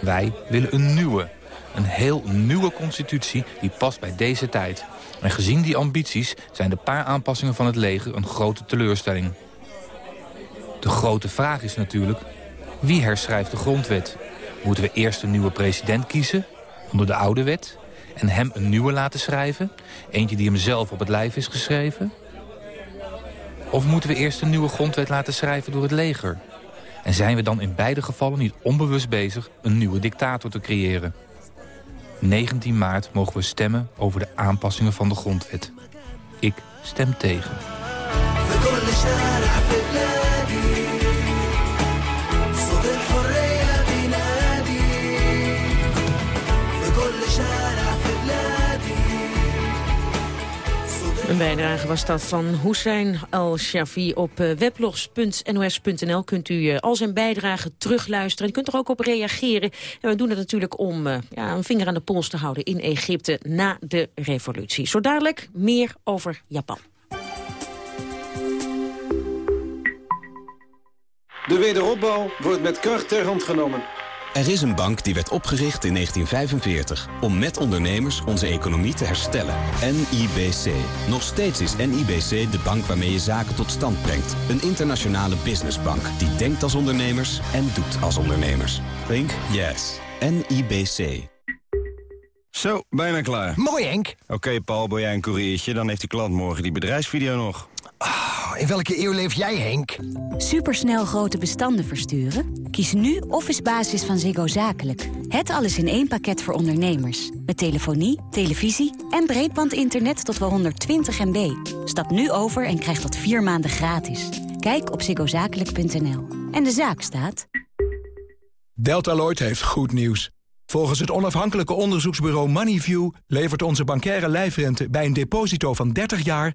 Wij willen een nieuwe, een heel nieuwe constitutie die past bij deze tijd. En gezien die ambities zijn de paar aanpassingen van het leger een grote teleurstelling. De grote vraag is natuurlijk, wie herschrijft de grondwet? Moeten we eerst een nieuwe president kiezen, onder de oude wet... en hem een nieuwe laten schrijven? Eentje die hem zelf op het lijf is geschreven? Of moeten we eerst een nieuwe grondwet laten schrijven door het leger? En zijn we dan in beide gevallen niet onbewust bezig een nieuwe dictator te creëren? 19 maart mogen we stemmen over de aanpassingen van de grondwet. Ik stem tegen. Een bijdrage was dat van Hussein Al-Shafi. Op eh, weblogs.nos.nl kunt u eh, al zijn bijdrage terugluisteren. Je kunt er ook op reageren. En we doen het natuurlijk om eh, ja, een vinger aan de pols te houden in Egypte na de revolutie. Zo dadelijk meer over Japan. De wederopbouw wordt met kracht ter hand genomen. Er is een bank die werd opgericht in 1945 om met ondernemers onze economie te herstellen. NIBC. Nog steeds is NIBC de bank waarmee je zaken tot stand brengt. Een internationale businessbank die denkt als ondernemers en doet als ondernemers. Think yes. NIBC. Zo, bijna klaar. Mooi, Henk. Oké, Paul, ben jij een koeriertje? Dan heeft die klant morgen die bedrijfsvideo nog. In welke eeuw leef jij, Henk? Supersnel grote bestanden versturen? Kies nu Office Basis van Ziggo Zakelijk. Het alles in één pakket voor ondernemers. Met telefonie, televisie en breedbandinternet tot wel 120 MB. Stap nu over en krijg dat vier maanden gratis. Kijk op ziggozakelijk.nl. En de zaak staat... Deltaloid heeft goed nieuws. Volgens het onafhankelijke onderzoeksbureau Moneyview... levert onze bankaire lijfrente bij een deposito van 30 jaar...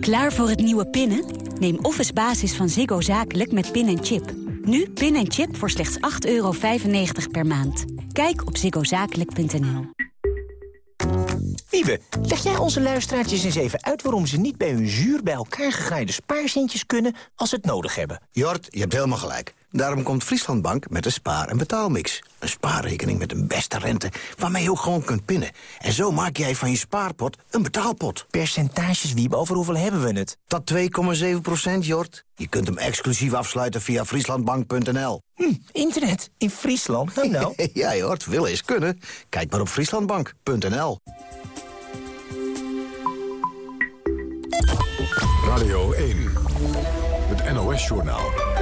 Klaar voor het nieuwe pinnen? Neem Office Basis van Ziggo Zakelijk met pin en chip. Nu pin en chip voor slechts 8,95 euro per maand. Kijk op ziggozakelijk.nl. Wiebe, leg jij onze luisteraartjes eens even uit... waarom ze niet bij hun zuur bij elkaar gegraaide spaarzintjes kunnen... als ze het nodig hebben? Jort, je hebt helemaal gelijk. Daarom komt Frieslandbank met een spaar- en betaalmix. Een spaarrekening met een beste rente waarmee je ook gewoon kunt pinnen. En zo maak jij van je spaarpot een betaalpot. Percentages, Wiebe, over hoeveel hebben we het? Dat 2,7 procent, Jort. Je kunt hem exclusief afsluiten via frieslandbank.nl. Hm, internet in Friesland? Nou, nou. (laughs) ja, Jort, wil eens kunnen. Kijk maar op frieslandbank.nl. Radio 1, het NOS-journaal.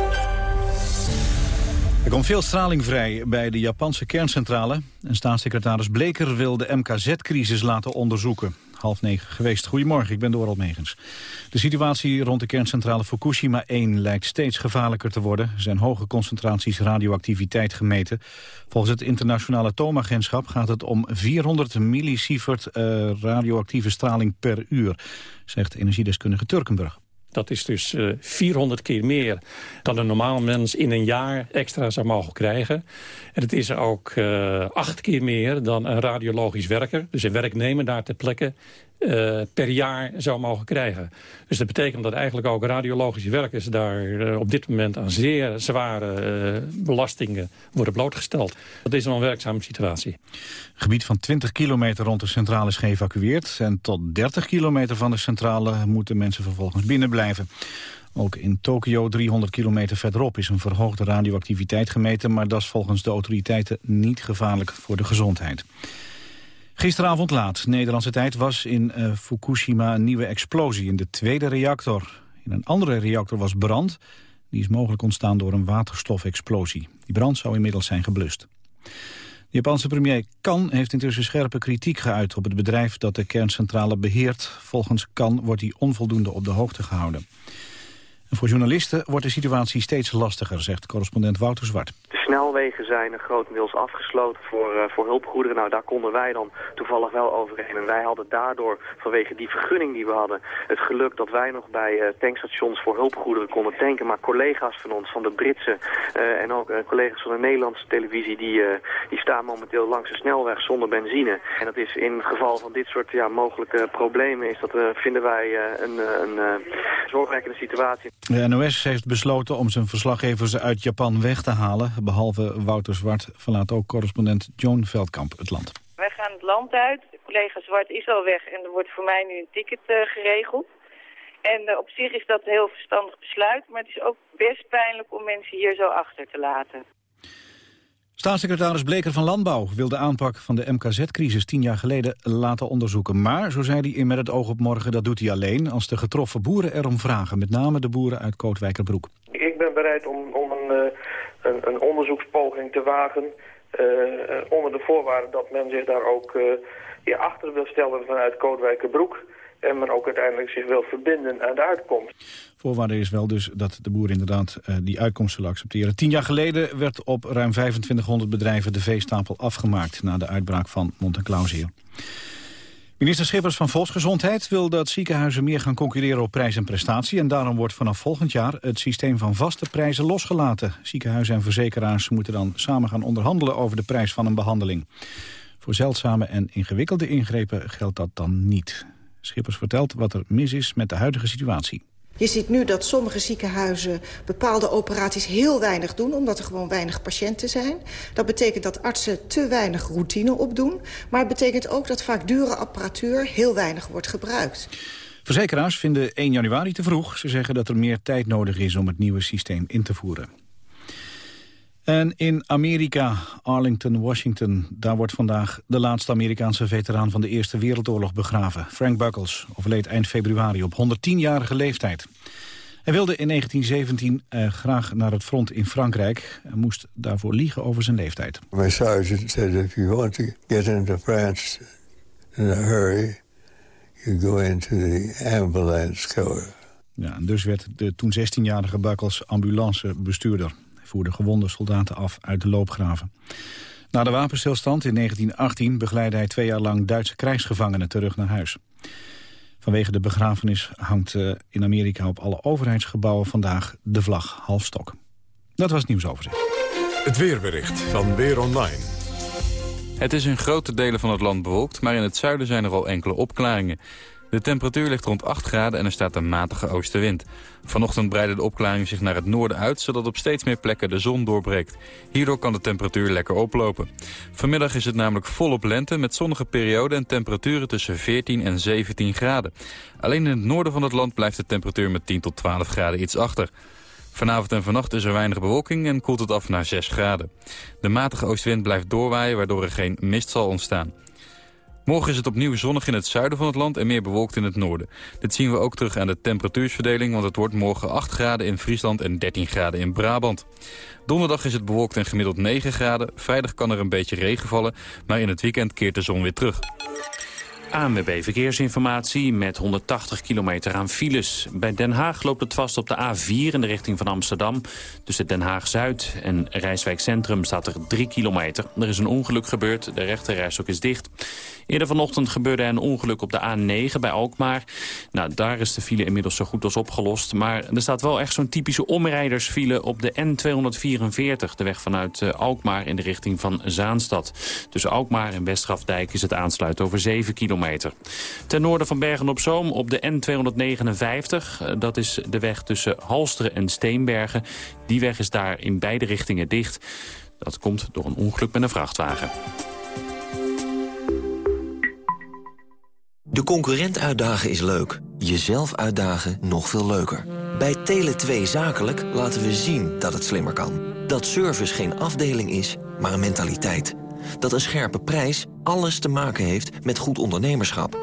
Er komt veel straling vrij bij de Japanse kerncentrale. En staatssecretaris Bleker wil de MKZ-crisis laten onderzoeken. Half negen geweest. Goedemorgen, ik ben Dorald Megens. De situatie rond de kerncentrale Fukushima 1 lijkt steeds gevaarlijker te worden. Er zijn hoge concentraties radioactiviteit gemeten. Volgens het internationale atoomagentschap gaat het om 400 millisievert uh, radioactieve straling per uur, zegt energiedeskundige Turkenburg. Dat is dus uh, 400 keer meer dan een normaal mens in een jaar extra zou mogen krijgen. En het is ook uh, acht keer meer dan een radiologisch werker, dus een werknemer daar ter plekke, uh, per jaar zou mogen krijgen. Dus dat betekent dat eigenlijk ook radiologische werkers daar uh, op dit moment aan zeer zware uh, belastingen worden blootgesteld. Dat is een onwerkzame situatie. Gebied van 20 kilometer rond de centrale is geëvacueerd. En tot 30 kilometer van de centrale moeten mensen vervolgens binnen blijven. Ook in Tokio, 300 kilometer verderop, is een verhoogde radioactiviteit gemeten... maar dat is volgens de autoriteiten niet gevaarlijk voor de gezondheid. Gisteravond laat, Nederlandse tijd, was in uh, Fukushima een nieuwe explosie in de tweede reactor. In een andere reactor was brand. Die is mogelijk ontstaan door een waterstofexplosie. Die brand zou inmiddels zijn geblust. De Japanse premier Kan heeft intussen scherpe kritiek geuit op het bedrijf dat de kerncentrale beheert. Volgens Kan wordt hij onvoldoende op de hoogte gehouden. Voor journalisten wordt de situatie steeds lastiger, zegt correspondent Wouter Zwart. De snelwegen zijn grotendeels afgesloten voor, uh, voor hulpgoederen. Nou, daar konden wij dan toevallig wel overheen. En wij hadden daardoor, vanwege die vergunning die we hadden, het geluk dat wij nog bij uh, tankstations voor hulpgoederen konden tanken. Maar collega's van ons, van de Britse uh, en ook collega's van de Nederlandse televisie, die, die staan momenteel langs de snelweg zonder benzine. En dat is in geval van dit soort ja, mogelijke problemen, is dat, vinden wij een, een zorgwekkende situatie. De NOS heeft besloten om zijn verslaggevers uit Japan weg te halen. Behalve Wouter Zwart verlaat ook correspondent Joan Veldkamp het land. Wij gaan het land uit. De collega Zwart is al weg en er wordt voor mij nu een ticket uh, geregeld. En uh, op zich is dat een heel verstandig besluit, maar het is ook best pijnlijk om mensen hier zo achter te laten. Staatssecretaris Bleker van Landbouw wil de aanpak van de MKZ-crisis tien jaar geleden laten onderzoeken. Maar, zo zei hij in Met het oog op morgen, dat doet hij alleen als de getroffen boeren erom vragen. Met name de boeren uit Kootwijkerbroek. Ik ben bereid om, om een, een, een onderzoekspoging te wagen uh, onder de voorwaarde dat men zich daar ook uh, achter wil stellen vanuit Kootwijkerbroek. En men ook uiteindelijk zich wil verbinden aan de uitkomst. Voorwaarde is wel dus dat de boeren inderdaad uh, die uitkomst zullen accepteren. Tien jaar geleden werd op ruim 2500 bedrijven de veestapel afgemaakt... na de uitbraak van Montenclausier. Minister Schippers van Volksgezondheid wil dat ziekenhuizen meer gaan concurreren op prijs en prestatie. En daarom wordt vanaf volgend jaar het systeem van vaste prijzen losgelaten. Ziekenhuizen en verzekeraars moeten dan samen gaan onderhandelen over de prijs van een behandeling. Voor zeldzame en ingewikkelde ingrepen geldt dat dan niet. Schippers vertelt wat er mis is met de huidige situatie. Je ziet nu dat sommige ziekenhuizen bepaalde operaties heel weinig doen... omdat er gewoon weinig patiënten zijn. Dat betekent dat artsen te weinig routine opdoen. Maar het betekent ook dat vaak dure apparatuur heel weinig wordt gebruikt. Verzekeraars vinden 1 januari te vroeg. Ze zeggen dat er meer tijd nodig is om het nieuwe systeem in te voeren. En in Amerika, Arlington, Washington, daar wordt vandaag de laatste Amerikaanse veteraan van de Eerste Wereldoorlog begraven. Frank Buckles overleed eind februari op 110-jarige leeftijd. Hij wilde in 1917 eh, graag naar het front in Frankrijk. en moest daarvoor liegen over zijn leeftijd. My sergeant said if you want to get into France in a hurry, you go into the ambulance corps. Ja, en dus werd de toen 16-jarige Buckles ambulancebestuurder voerde gewonde soldaten af uit de loopgraven. Na de wapenstilstand in 1918 begeleidde hij twee jaar lang Duitse krijgsgevangenen terug naar huis. Vanwege de begrafenis hangt eh, in Amerika op alle overheidsgebouwen vandaag de vlag halfstok. Dat was het nieuwsoverzicht. Het weerbericht van Weer Online. Het is in grote delen van het land bewolkt, maar in het zuiden zijn er al enkele opklaringen. De temperatuur ligt rond 8 graden en er staat een matige oostenwind. Vanochtend breiden de opklaringen zich naar het noorden uit... zodat op steeds meer plekken de zon doorbreekt. Hierdoor kan de temperatuur lekker oplopen. Vanmiddag is het namelijk volop lente met zonnige perioden... en temperaturen tussen 14 en 17 graden. Alleen in het noorden van het land blijft de temperatuur met 10 tot 12 graden iets achter. Vanavond en vannacht is er weinig bewolking en koelt het af naar 6 graden. De matige oostwind blijft doorwaaien waardoor er geen mist zal ontstaan. Morgen is het opnieuw zonnig in het zuiden van het land en meer bewolkt in het noorden. Dit zien we ook terug aan de temperatuursverdeling, want het wordt morgen 8 graden in Friesland en 13 graden in Brabant. Donderdag is het bewolkt en gemiddeld 9 graden. Vrijdag kan er een beetje regen vallen, maar in het weekend keert de zon weer terug. ANWB Verkeersinformatie met 180 kilometer aan files. Bij Den Haag loopt het vast op de A4 in de richting van Amsterdam. Tussen Den Haag-Zuid en Rijswijk Centrum staat er 3 kilometer. Er is een ongeluk gebeurd, de rechterrijstok is dicht. Eerder vanochtend gebeurde een ongeluk op de A9 bij Alkmaar. Nou, daar is de file inmiddels zo goed als opgelost. Maar er staat wel echt zo'n typische omrijdersfile op de N244. De weg vanuit uh, Alkmaar in de richting van Zaanstad. Tussen Alkmaar en Westgrafdijk is het aansluiten over 7 kilometer. Ten noorden van Bergen-op-Zoom op de N259. Uh, dat is de weg tussen Halsteren en Steenbergen. Die weg is daar in beide richtingen dicht. Dat komt door een ongeluk met een vrachtwagen. De concurrent uitdagen is leuk. Jezelf uitdagen nog veel leuker. Bij Tele2 Zakelijk laten we zien dat het slimmer kan. Dat service geen afdeling is, maar een mentaliteit. Dat een scherpe prijs alles te maken heeft met goed ondernemerschap.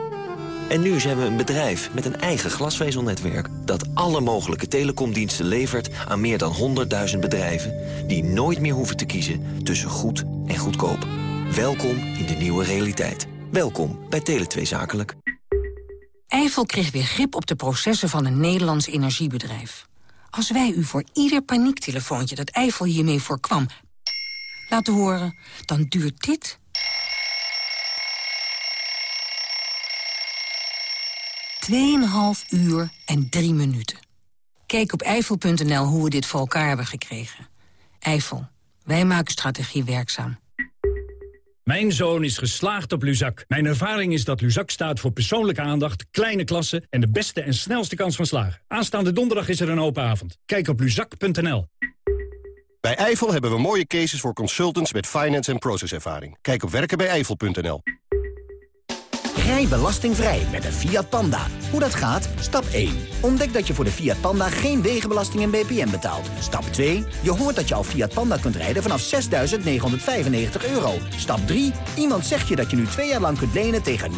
En nu zijn we een bedrijf met een eigen glasvezelnetwerk... dat alle mogelijke telecomdiensten levert aan meer dan 100.000 bedrijven... die nooit meer hoeven te kiezen tussen goed en goedkoop. Welkom in de nieuwe realiteit. Welkom bij Tele2 Zakelijk. Eiffel kreeg weer grip op de processen van een Nederlands energiebedrijf. Als wij u voor ieder paniektelefoontje dat Eiffel hiermee voorkwam... laten horen, dan duurt dit... Tweeënhalf uur en drie minuten. Kijk op eiffel.nl hoe we dit voor elkaar hebben gekregen. Eiffel, wij maken strategie werkzaam. Mijn zoon is geslaagd op Luzak. Mijn ervaring is dat Luzak staat voor persoonlijke aandacht, kleine klassen... en de beste en snelste kans van slagen. Aanstaande donderdag is er een open avond. Kijk op luzak.nl. Bij Eiffel hebben we mooie cases voor consultants met finance en processervaring. Kijk op werkenbijeifel.nl. Rij belastingvrij met een Fiat Panda. Hoe dat gaat? Stap 1. Ontdek dat je voor de Fiat Panda geen wegenbelasting en BPM betaalt. Stap 2. Je hoort dat je al Fiat Panda kunt rijden vanaf 6.995 euro. Stap 3. Iemand zegt je dat je nu twee jaar lang kunt lenen tegen 0%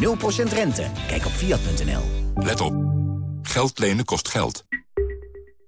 rente. Kijk op Fiat.nl. Let op. Geld lenen kost geld.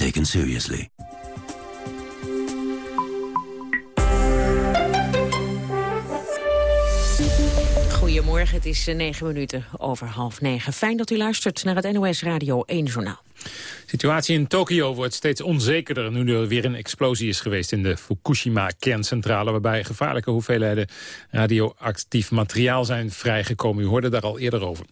taken seriously. Goedemorgen, het is eh, negen minuten over half negen. Fijn dat u luistert naar het NOS Radio 1 Journaal. situatie in Tokio wordt steeds onzekerder... nu er weer een explosie is geweest in de Fukushima-kerncentrale... waarbij gevaarlijke hoeveelheden radioactief materiaal zijn vrijgekomen. U hoorde daar al eerder over.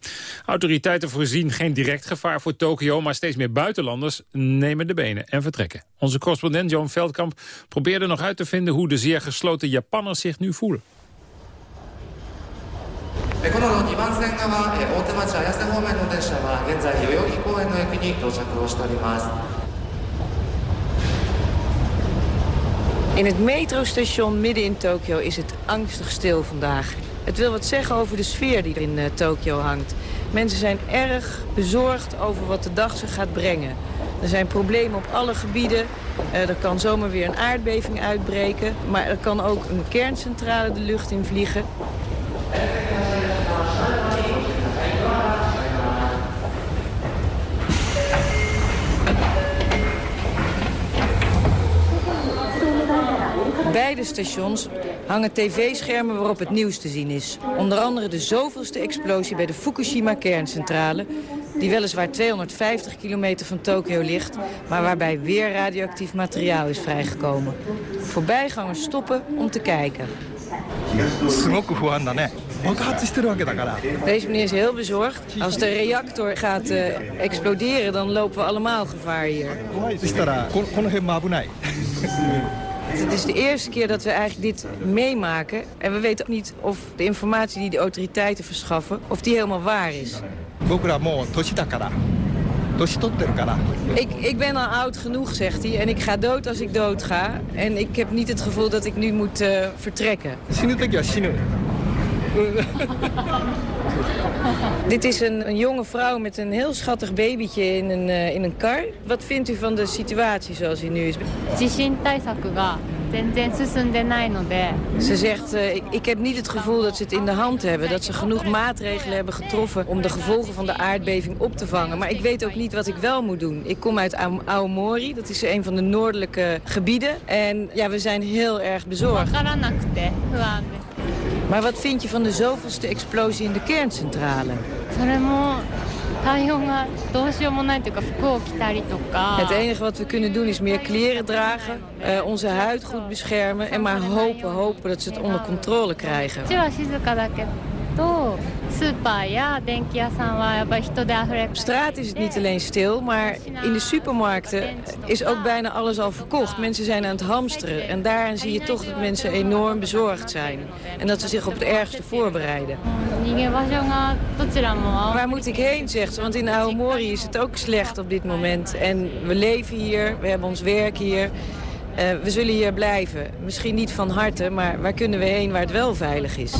Autoriteiten voorzien geen direct gevaar voor Tokio... maar steeds meer buitenlanders nemen de benen en vertrekken. Onze correspondent Johan Veldkamp probeerde nog uit te vinden... hoe de zeer gesloten Japanners zich nu voelen. この2番線側、大手町綾瀬方面の電車は現在代々木公園の駅に到着をしております。In het metrostation midden in Tokio is het angstig stil vandaag. Het wil wat zeggen over de sfeer die er in uh, Tokio hangt. Mensen zijn erg bezorgd over wat de dag ze gaat brengen. Er zijn problemen op alle gebieden. Uh, er kan zomaar weer een aardbeving uitbreken. Maar er kan ook een kerncentrale de lucht in vliegen. beide stations hangen tv-schermen waarop het nieuws te zien is. Onder andere de zoveelste explosie bij de Fukushima-kerncentrale... die weliswaar 250 kilometer van Tokio ligt... maar waarbij weer radioactief materiaal is vrijgekomen. Voorbijgangers stoppen om te kijken. Deze meneer is heel bezorgd. Als de reactor gaat uh, exploderen, dan lopen we allemaal gevaar hier. (laughs) Het is de eerste keer dat we eigenlijk dit meemaken. En we weten ook niet of de informatie die de autoriteiten verschaffen... of die helemaal waar is. Ik, ik ben al oud genoeg, zegt hij. En ik ga dood als ik dood ga. En ik heb niet het gevoel dat ik nu moet uh, vertrekken. (laughs) Dit is een, een, jonge vrouw met een heel schattig babytje in een, uh, in een kar. Wat vindt u van de situatie zoals hij nu is? Ze zegt, uh, ik, ik, heb niet het gevoel dat ze het in de hand hebben. Dat ze genoeg maatregelen hebben getroffen om de gevolgen van de aardbeving op te vangen. Maar ik weet ook niet wat ik wel moet doen. Ik kom uit Aomori, dat is een van de noordelijke gebieden. En ja, we zijn heel erg bezorgd. Maar wat vind je van de zoveelste explosie in de kerncentrale? Het enige wat we kunnen doen is meer kleren dragen, uh, onze huid goed beschermen en maar hopen, hopen dat ze het onder controle krijgen. Op straat is het niet alleen stil, maar in de supermarkten is ook bijna alles al verkocht. Mensen zijn aan het hamsteren en daarin zie je toch dat mensen enorm bezorgd zijn. En dat ze zich op het ergste voorbereiden. Waar moet ik heen, zegt ze, want in Aomori is het ook slecht op dit moment. En we leven hier, we hebben ons werk hier. Uh, we zullen hier blijven. Misschien niet van harte, maar waar kunnen we heen waar het wel veilig is?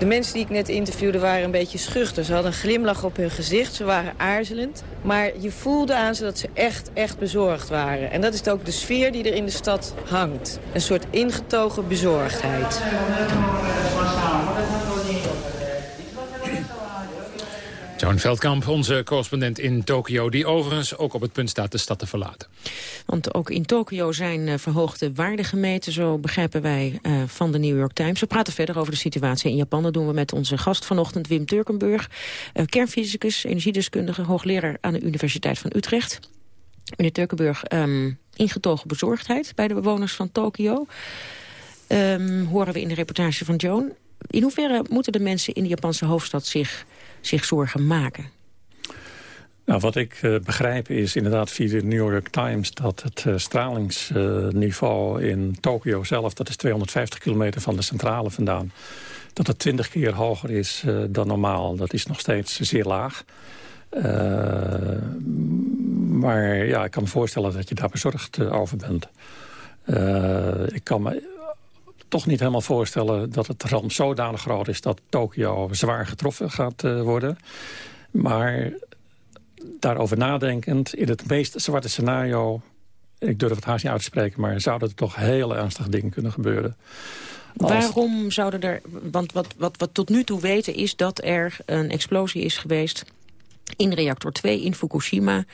De mensen die ik net interviewde waren een beetje schuchter. Ze hadden een glimlach op hun gezicht, ze waren aarzelend. Maar je voelde aan ze dat ze echt, echt bezorgd waren. En dat is ook de sfeer die er in de stad hangt. Een soort ingetogen bezorgdheid. Joan Veldkamp, onze correspondent in Tokio... die overigens ook op het punt staat de stad te verlaten. Want ook in Tokio zijn uh, verhoogde waarden gemeten... zo begrijpen wij uh, van de New York Times. We praten verder over de situatie in Japan. Dat doen we met onze gast vanochtend, Wim Turkenburg. Uh, kernfysicus, energiedeskundige, hoogleraar aan de Universiteit van Utrecht. Meneer Turkenburg, um, ingetogen bezorgdheid bij de bewoners van Tokio... Um, horen we in de reportage van Joan. In hoeverre moeten de mensen in de Japanse hoofdstad zich zich zorgen maken? Nou, wat ik uh, begrijp is inderdaad via de New York Times... dat het uh, stralingsniveau in Tokio zelf... dat is 250 kilometer van de centrale vandaan... dat het 20 keer hoger is eh, dan normaal. Dat is nog steeds zeer laag. maar ja, ik kan me voorstellen dat je daar bezorgd over bent. ik kan me toch niet helemaal voorstellen dat het ramp zodanig groot is... dat Tokio zwaar getroffen gaat uh, worden. Maar daarover nadenkend, in het meest zwarte scenario... ik durf het haast niet uit te spreken... maar zouden er toch hele ernstige dingen kunnen gebeuren. Waarom zouden er... Want wat, wat we tot nu toe weten is dat er een explosie is geweest in reactor 2 in Fukushima.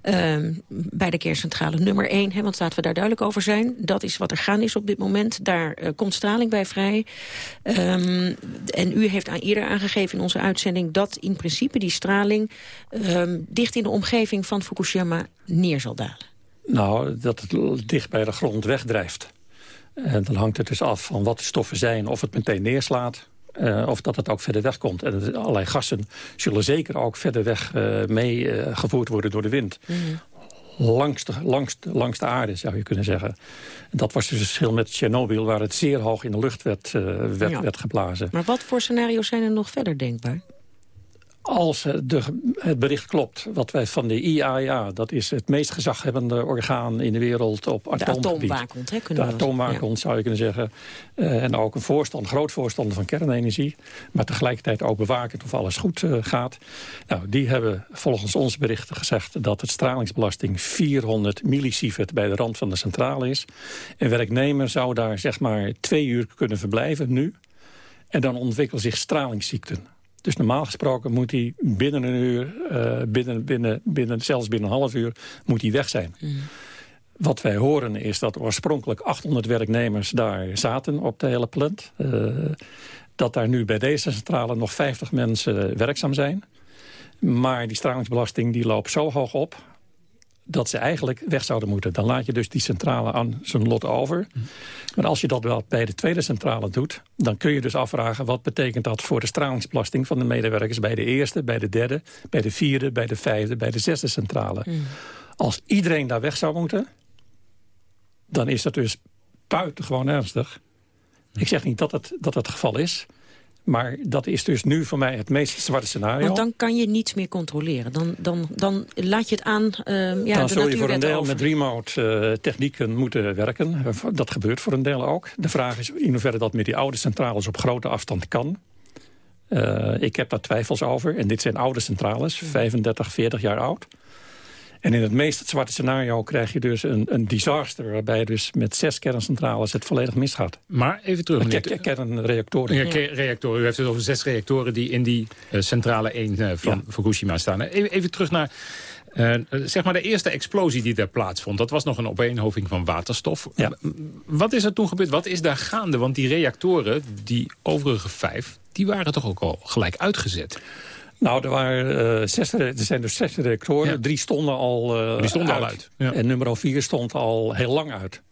Ehm, bij de kerncentrale nummer 1. Hè, want laten we daar duidelijk over zijn. Dat is wat er gaan is op dit moment. Daar uh, komt straling bij vrij. Um, en u heeft aan, eerder aangegeven in onze uitzending... dat in principe die straling um, dicht in de omgeving van Fukushima neer zal dalen. Nou, dat het dicht bij de grond wegdrijft. En dan hangt het dus af van wat de stoffen zijn, of het meteen neerslaat... Uh, of dat het ook verder weg komt. En allerlei gassen zullen zeker ook verder weg uh, meegevoerd uh, worden door de wind. Mm -hmm. langs, de, langs, de, langs de aarde, zou je kunnen zeggen. Dat was dus het verschil met Tsjernobyl... waar het zeer hoog in de lucht werd, werd, ja. werd geblazen. Maar wat voor scenario's zijn er nog verder denkbaar? Als de, het bericht klopt, wat wij van de IAEA... dat is het meest gezaghebbende orgaan in de wereld op atoomgebied. De hè? Ja. zou je kunnen zeggen. Uh, en ook een voorstand, groot voorstander van kernenergie. Maar tegelijkertijd ook bewakend of alles goed uh, gaat. Nou, die hebben volgens onze berichten gezegd... dat het stralingsbelasting 400 millisievert bij de rand van de centrale is. Een werknemer zou daar zeg maar twee uur kunnen verblijven, nu. En dan ontwikkelen zich stralingsziekten. Dus normaal gesproken moet hij binnen een uur, uh, binnen, binnen, binnen, zelfs binnen een half uur, moet hij weg zijn. Mm. Wat wij horen is dat oorspronkelijk 800 werknemers daar zaten op de hele plant. Uh, dat daar nu bij deze centrale nog 50 mensen werkzaam zijn. Maar die stralingsbelasting die loopt zo hoog op dat ze eigenlijk weg zouden moeten. Dan laat je dus die centrale aan zijn lot over. Maar als je dat wel bij de tweede centrale doet... dan kun je dus afvragen wat betekent dat voor de stralingsbelasting... van de medewerkers bij de eerste, bij de derde, bij de vierde... bij de vijfde, bij de zesde centrale. Mm. Als iedereen daar weg zou moeten... dan is dat dus buitengewoon ernstig. Ik zeg niet dat het, dat het geval is... Maar dat is dus nu voor mij het meest zwarte scenario. Want dan kan je niets meer controleren. Dan, dan, dan laat je het aan uh, ja, Dan de zul je voor een deel over. met remote uh, technieken moeten werken. Dat gebeurt voor een deel ook. De vraag is in hoeverre dat met die oude centrales op grote afstand kan. Uh, ik heb daar twijfels over. En dit zijn oude centrales, 35, 40 jaar oud. En in het meest zwarte scenario krijg je dus een, een disaster... waarbij dus met zes kerncentrales het volledig misgaat. Maar even terug, meneer... Kernreactoren. Ja, reactoren. U heeft het over zes reactoren die in die uh, centrale 1 uh, van ja. Fukushima staan. Even, even terug naar... Uh, zeg maar de eerste explosie die daar plaatsvond... dat was nog een opeenhoping van waterstof. Ja. Wat is er toen gebeurd? Wat is daar gaande? Want die reactoren, die overige vijf... die waren toch ook al gelijk uitgezet? Nou, er, waren, uh, zes, er zijn dus zes reactoren. Ja. Drie stonden al uh, Die stonden uit. al uit. Ja. En nummer vier stond al heel lang uit.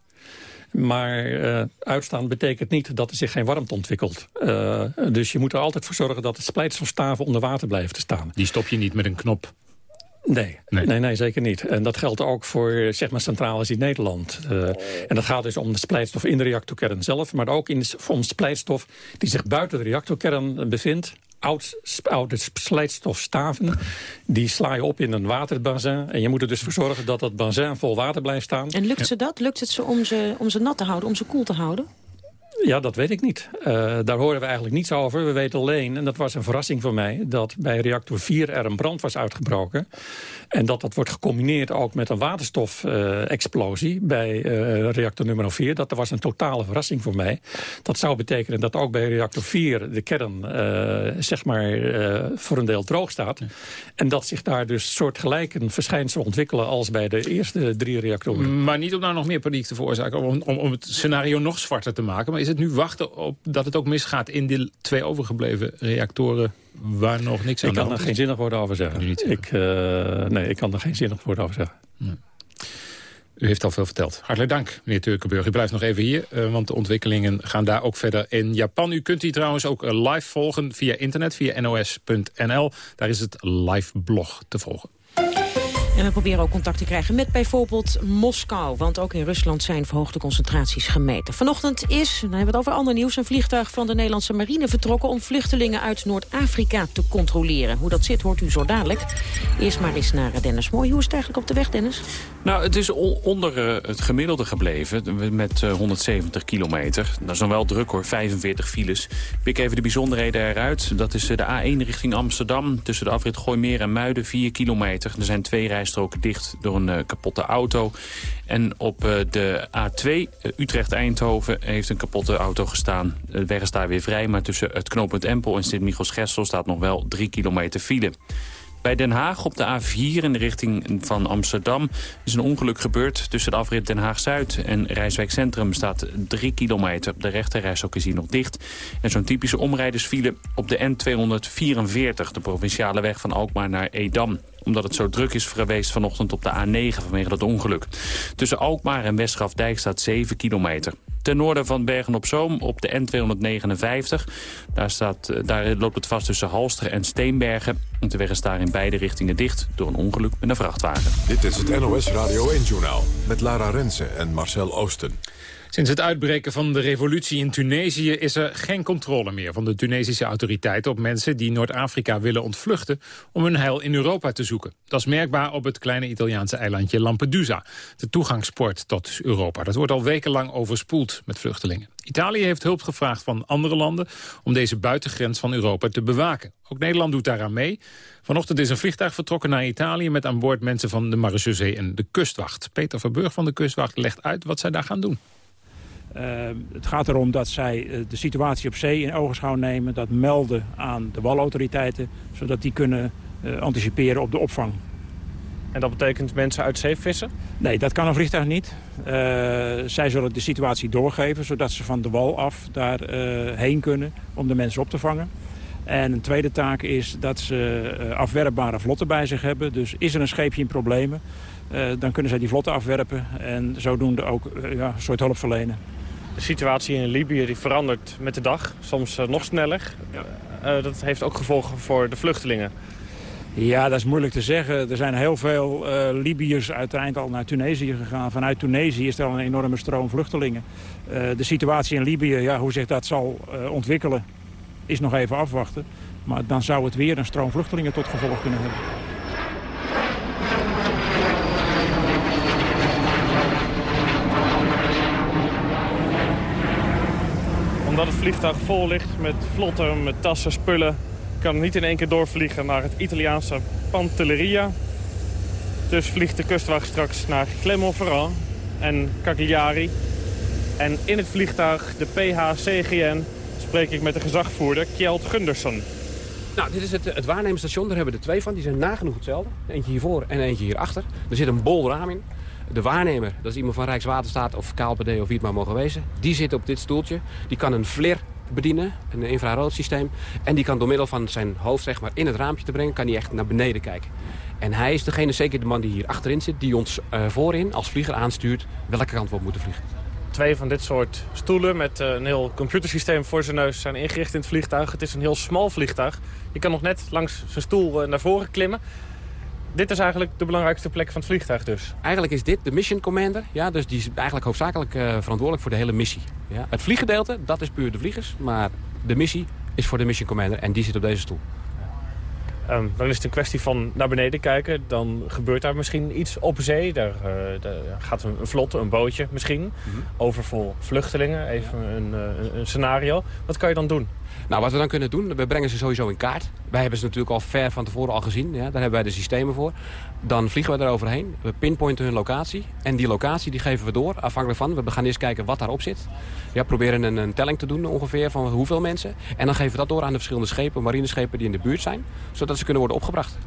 Maar uh, uitstaan betekent niet dat er zich geen warmte ontwikkelt. Dus je moet er altijd voor zorgen dat de splijtstofstaven onder water blijven te staan. Die stop je niet met een knop. Nee, nee, nee, nee, zeker niet. En dat geldt ook voor zeg maar, centrales in Nederland. Uh, en dat gaat dus om de splijtstof in de reactorkern zelf... maar ook in de, om de splijtstof die zich buiten de reactorkern bevindt oud, oude slijtstofstaven. Die sla je op in een waterbazin. En je moet er dus voor zorgen dat dat bazin vol water blijft staan. En lukt ze dat? Lukt het ze om ze, om ze nat te houden, om ze koel te houden? Ja, dat weet ik niet. Uh, daar horen we eigenlijk niets over. We weten alleen, en dat was een verrassing voor mij... dat bij reactor 4 er een brand was uitgebroken. En dat dat wordt gecombineerd ook met een waterstofexplosie... Uh, bij uh, reactor nummer 4. Dat was een totale verrassing voor mij. Dat zou betekenen dat ook bij reactor 4 de kern... zeg maar voor een deel droog staat. En dat zich daar dus soortgelijke verschijnselen ontwikkelen... als bij de eerste drie reactoren. Maar niet om nou nog meer paniek te veroorzaken... om, om, om het scenario nog zwarter te maken... Maar is het nu wachten op dat het ook misgaat in die twee overgebleven reactoren waar nog niks aan Ik kan er geen zinnig woord over zeggen. Ik, uh, nee, ik kan er geen zinnig woord over zeggen. Nee. U heeft al veel verteld. Hartelijk dank, meneer Turkenburg. U blijft nog even hier, uh, want de ontwikkelingen gaan daar ook verder in Japan. U kunt die trouwens ook uh, live volgen via internet, via nos.nl. Daar is het live blog te volgen. En we proberen ook contact te krijgen met bijvoorbeeld Moskou. Want ook in Rusland zijn verhoogde concentraties gemeten. Vanochtend is, dan hebben we het over ander nieuws... een vliegtuig van de Nederlandse marine vertrokken... om vluchtelingen uit Noord-Afrika te controleren. Hoe dat zit, hoort u zo dadelijk. Eerst maar eens naar Dennis Mooi. Hoe is het eigenlijk op de weg, Dennis? Nou, het is onder uh, het gemiddelde gebleven. Met uh, 170 kilometer. Dat is dan wel druk hoor, 45 files. Pik even de bijzonderheden eruit. Dat is de A1 richting Amsterdam. Tussen de afrit Gooimeer en Muiden, 4 kilometer. Er zijn twee rijstroken dicht door een uh, kapotte auto. En op uh, de A2 uh, Utrecht-Eindhoven heeft een kapotte auto gestaan. De weg is daar weer vrij, maar tussen het knooppunt Empel en Sint-Michels-Gestel staat nog wel 3 kilometer file. Bij Den Haag op de A4 in de richting van Amsterdam is een ongeluk gebeurd. Tussen de afrit Den Haag-Zuid en Rijswijk Centrum staat 3 kilometer. De rechterrijstok is hier nog dicht. En zo'n typische omrijdersfile op de N244, de provinciale weg van Alkmaar naar Edam omdat het zo druk is geweest vanochtend op de A9 vanwege dat ongeluk. Tussen Alkmaar en Westgrafdijk staat 7 kilometer. Ten noorden van Bergen-op-Zoom op de N259. Daar, staat, eh, daar loopt het vast tussen Halster en Steenbergen. De weg is daar in beide richtingen dicht door een ongeluk met een vrachtwagen. Dit is het NOS Radio 1-journaal met Lara Rensen en Marcel Oosten. Sinds het uitbreken van de revolutie in Tunesië is er geen controle meer van de Tunesische autoriteiten op mensen die Noord-Afrika willen ontvluchten om hun heil in Europa te zoeken. Dat is merkbaar op het kleine Italiaanse eilandje Lampedusa, de toegangspoort tot Europa. Dat wordt al wekenlang overspoeld met vluchtelingen. Italië heeft hulp gevraagd van andere landen om deze buitengrens van Europa te bewaken. Ook Nederland doet daaraan mee. Vanochtend is een vliegtuig vertrokken naar Italië met aan boord mensen van de Marechaussee en de kustwacht. Peter Verburg van de kustwacht legt uit wat zij daar gaan doen. Uh, het gaat erom dat zij uh, de situatie op zee in ogenschouw nemen. Dat melden aan de walautoriteiten. Zodat die kunnen uh, anticiperen op de opvang. En dat betekent mensen uit zee vissen? Nee, dat kan een vliegtuig niet. zij zullen de situatie doorgeven. Zodat ze van de wal af daar heen kunnen om de mensen op te vangen. En een tweede taak is dat ze afwerpbare vlotten bij zich hebben. Dus is er een scheepje in problemen... dan kunnen zij die vlotten afwerpen en zodoende ook ja, een soort hulp verlenen. De situatie in Libië die verandert met de dag, soms uh, nog sneller. Ja. Uh, dat heeft ook gevolgen voor de vluchtelingen. Ja, dat is moeilijk te zeggen. Er zijn heel veel uh, Libiërs uiteindelijk al naar Tunesië gegaan. Vanuit Tunesië is er al een enorme stroom vluchtelingen. de situatie in Libië, ja, hoe zich dat zal ontwikkelen, is nog even afwachten. Maar dan zou het weer een stroom vluchtelingen tot gevolg kunnen hebben. Omdat het vliegtuig vol ligt met vlotten, met tassen, spullen... kan het niet in één keer doorvliegen naar het Italiaanse Pantelleria. Dus vliegt de kustwacht straks naar Clermont-Ferrand en Cagliari. En in het vliegtuig, de PHCGN, spreek ik met de gezagvoerder Kjeld Gunderson. Nou, dit is het, het waarnemingsstation. Daar hebben we er twee van. Die zijn nagenoeg hetzelfde. Eentje hiervoor en eentje hierachter. Er zit een bol raam in. De waarnemer, dat is iemand van Rijkswaterstaat of KLPD of wie maar mogen wezen. Die zit op dit stoeltje. Die kan een flir bedienen, een infrarood systeem. En die kan door middel van zijn hoofd zeg maar, in het raampje te brengen, kan hij echt naar beneden kijken. En hij is degene, zeker de man die hier achterin zit, die ons uh, voorin als vlieger aanstuurt welke kant we op moeten vliegen. Twee van dit soort stoelen met uh, een heel computersysteem voor zijn neus zijn ingericht in het vliegtuig. Het is een heel smal vliegtuig. Je kan nog net langs zijn stoel uh, naar voren klimmen. Dit is eigenlijk de belangrijkste plek van het vliegtuig dus? Eigenlijk is dit de mission commander. Ja, dus die is eigenlijk hoofdzakelijk uh, verantwoordelijk voor de hele missie. Ja. Het vlieggedeelte, dat is puur de vliegers. Maar de missie is voor de mission commander en die zit op deze stoel. Um, dan is het een kwestie van naar beneden kijken. Dan gebeurt daar misschien iets op zee. Daar, uh, daar gaat een, een vlot, een bootje misschien. Mm -hmm. Overvol vluchtelingen. Even een, een, een scenario. Wat kan je dan doen? Nou, wat we dan kunnen doen, we brengen ze sowieso in kaart. Wij hebben ze natuurlijk al ver van tevoren al gezien. Ja, daar hebben wij de systemen voor. Dan vliegen we eroverheen. We pinpointen hun locatie. En die locatie die geven we door, afhankelijk van. We gaan eerst kijken wat daarop zit. Ja, proberen een, een telling te doen ongeveer van hoeveel mensen. En dan geven we dat door aan de verschillende schepen, marineschepen die in de buurt zijn. Zodat ze kunnen worden opgebracht.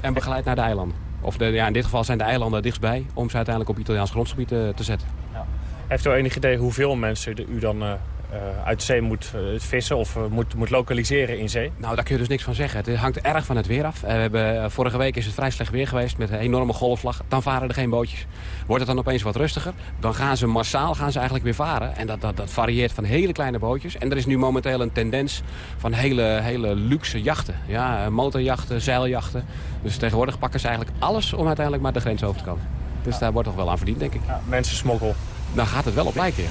En begeleid naar de eilanden. Of de, ja, in dit geval zijn de eilanden dichtstbij om ze uiteindelijk op Italiaans grondgebied te, te zetten. Ja. Heeft u enig idee hoeveel mensen u dan uh, uh, uit zee moet uh, vissen of uh, moet, moet lokaliseren in zee? Nou, daar kun je dus niks van zeggen. Het hangt erg van het weer af. we hebben, vorige week is het vrij slecht weer geweest met een enorme golfslag. Dan varen er geen bootjes. Wordt het dan opeens wat rustiger, dan gaan ze massaal gaan ze eigenlijk weer varen. En dat, dat, dat varieert van hele kleine bootjes. En er is nu momenteel een tendens van hele, hele luxe jachten. Ja, motorjachten, zeiljachten. Dus tegenwoordig pakken ze eigenlijk alles om uiteindelijk maar de grens over te komen. Dus daar wordt toch wel aan verdiend, denk ik. Ja, mensen smokkel. Dan gaat het wel op lijken, ja.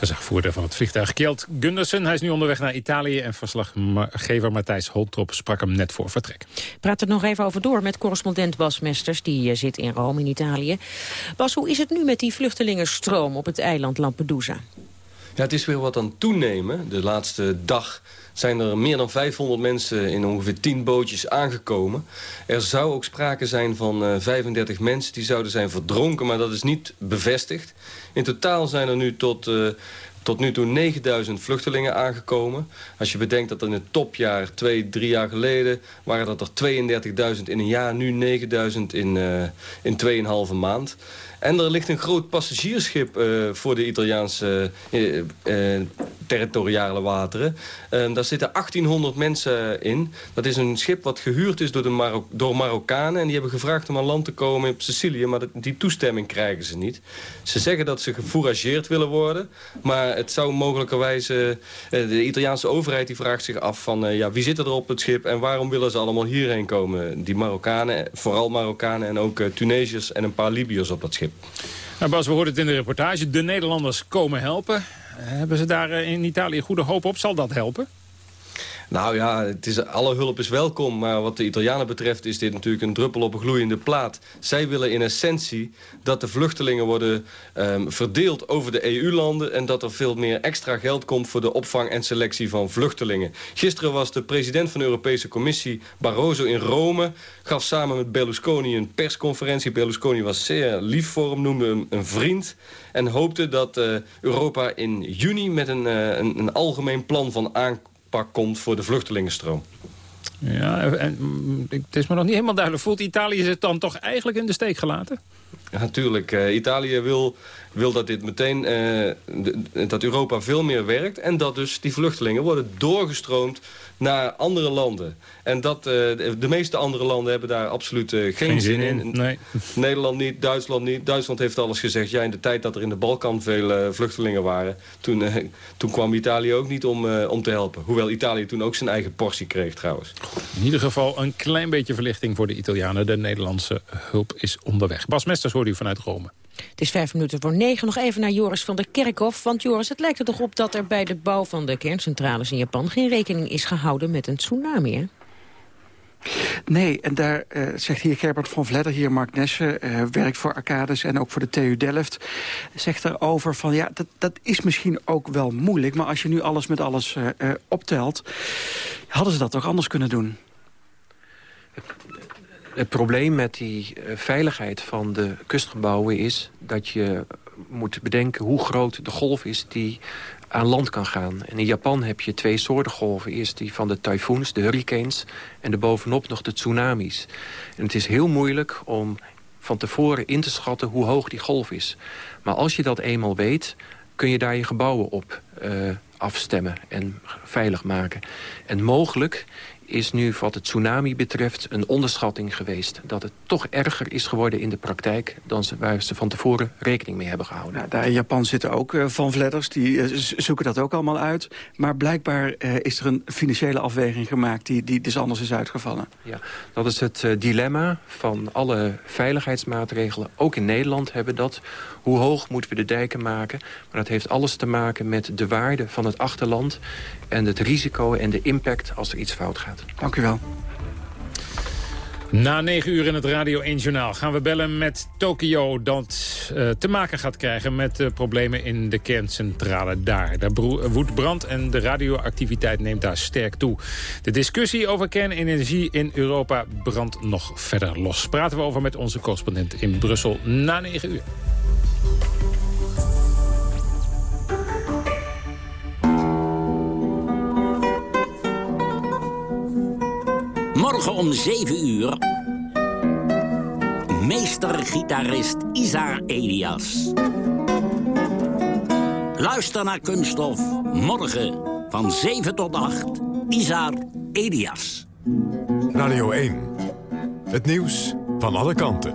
Gezagvoerder van het vliegtuig Kjeld Gundersen. Hij is nu onderweg naar Italië en verslaggever Matthijs Holtrop sprak hem net voor vertrek. Praat er nog even over door met correspondent Bas Mesters. Die zit in Rome in Italië. Bas, hoe is het nu met die vluchtelingenstroom op het eiland Lampedusa? Het is weer wat aan toenemen. De laatste dag zijn er meer dan 500 mensen in ongeveer 10 bootjes aangekomen. Er zou ook sprake zijn van uh, 35 mensen die zouden zijn verdronken, maar dat is niet bevestigd. In totaal zijn er nu tot uh, tot nu toe 9000 vluchtelingen aangekomen. Als je bedenkt dat in het topjaar, twee, drie jaar geleden... waren dat er 32.000 in een jaar, nu 9000 in, uh, in 2,5 maand. En er ligt een groot passagiersschip uh, voor de Italiaanse uh, uh, territoriale wateren. daar zitten 1800 mensen in. Dat is een schip wat gehuurd is door, de Marok door Marokkanen. En die hebben gevraagd om aan land te komen op Sicilië. Maar die toestemming krijgen ze niet. Ze zeggen dat ze gefourageerd willen worden. Maar het zou mogelijkerwijs... de Italiaanse overheid die vraagt zich af van... ja, wie zit er op het schip en waarom willen ze allemaal hierheen komen? Die Marokkanen, vooral Marokkanen en ook Tunesiërs en een paar Libiërs op dat schip. Nou Bas, we hoorden het in de reportage. De Nederlanders komen helpen. Hebben ze daar in Italië goede hoop op? Zal dat helpen? Nou ja, het is, alle hulp is welkom. Maar wat de Italianen betreft is dit natuurlijk een druppel op een gloeiende plaat. Zij willen in essentie dat de vluchtelingen worden um, verdeeld over de EU-landen... en dat er veel meer extra geld komt voor de opvang en selectie van vluchtelingen. Gisteren was de president van de Europese Commissie, Barroso, in Rome... gaf samen met Berlusconi een persconferentie. Berlusconi was zeer lief voor hem, noemde hem een vriend... en hoopte dat uh, Europa in juni met een, uh, een, een algemeen plan van aankomst pak komt voor de vluchtelingenstroom. Ja, en mm, het is me nog niet helemaal duidelijk. Voelt Italië zich dan toch eigenlijk in de steek gelaten? Ja, natuurlijk. Uh, Italië wil, wil dat dit meteen, uh, de, dat Europa veel meer werkt... en dat dus die vluchtelingen worden doorgestroomd naar andere landen. En dat, uh, de meeste andere landen hebben daar absoluut uh, geen, geen, zin in. in. Nee. Nederland niet, Duitsland niet. Duitsland heeft alles gezegd. Ja, in de tijd dat er in de Balkan veel uh, vluchtelingen waren... Toen, toen kwam Italië ook niet om, om te helpen. Hoewel Italië toen ook zijn eigen portie kreeg trouwens. In ieder geval een klein beetje verlichting voor de Italianen. De Nederlandse hulp is onderweg. Bas Mesters hoorde u vanuit Rome. Het is vijf minuten voor negen. Nog even naar Joris van der Kerkhof. Want Joris, het lijkt er toch op dat er bij de bouw van de kerncentrales in Japan... geen rekening is gehouden met een tsunami, hè? Nee, en daar uh, zegt hier Gerbert van Vledder, hier Mark Nesse, uh, werkt voor Arcades en ook voor de TU Delft, zegt erover van ja, dat, dat is misschien ook wel moeilijk, maar als je nu alles met alles uh, optelt, hadden ze dat toch anders kunnen doen? Het probleem met die veiligheid van de kustgebouwen is dat je moet bedenken hoe groot de golf is die aan land kan gaan. En in Japan heb je twee soorten golven. Eerst die van de tyfoons, de hurricanes... en bovenop nog de tsunamis. En het is heel moeilijk om van tevoren in te schatten hoe hoog die golf is. Maar als je dat eenmaal weet, kun je daar je gebouwen op uh, afstemmen en veilig maken. En mogelijk is nu wat het tsunami betreft een onderschatting geweest. Dat het toch erger is geworden in de praktijk... dan ze, waar ze van tevoren rekening mee hebben gehouden. Ja, daar in Japan zitten ook uh, Van Vledders, die uh, zoeken dat ook allemaal uit. Maar blijkbaar uh, is er een financiële afweging gemaakt... die, die dus anders is uitgevallen. Ja, dat is het dilemma van alle veiligheidsmaatregelen. Ook in Nederland hebben dat. Hoe hoog moeten we de dijken maken? Maar dat heeft alles te maken met de waarde van het achterland... en het risico en de impact als er iets fout gaat. Dank u wel. Na negen uur in het Radio 1 Journaal gaan we bellen met Tokio... dat uh, te maken gaat krijgen met uh, problemen in de kerncentrale daar. Daar woedt brand en de radioactiviteit neemt daar sterk toe. De discussie over kernenergie in Europa brandt nog verder los. Praten we over met onze correspondent in Brussel na negen uur. Morgen om 7 uur. Meestergitarist Isar Elias. Luister naar Kunststof. Morgen van 7 tot 8. Isar Elias. Radio 1. Het nieuws van alle kanten.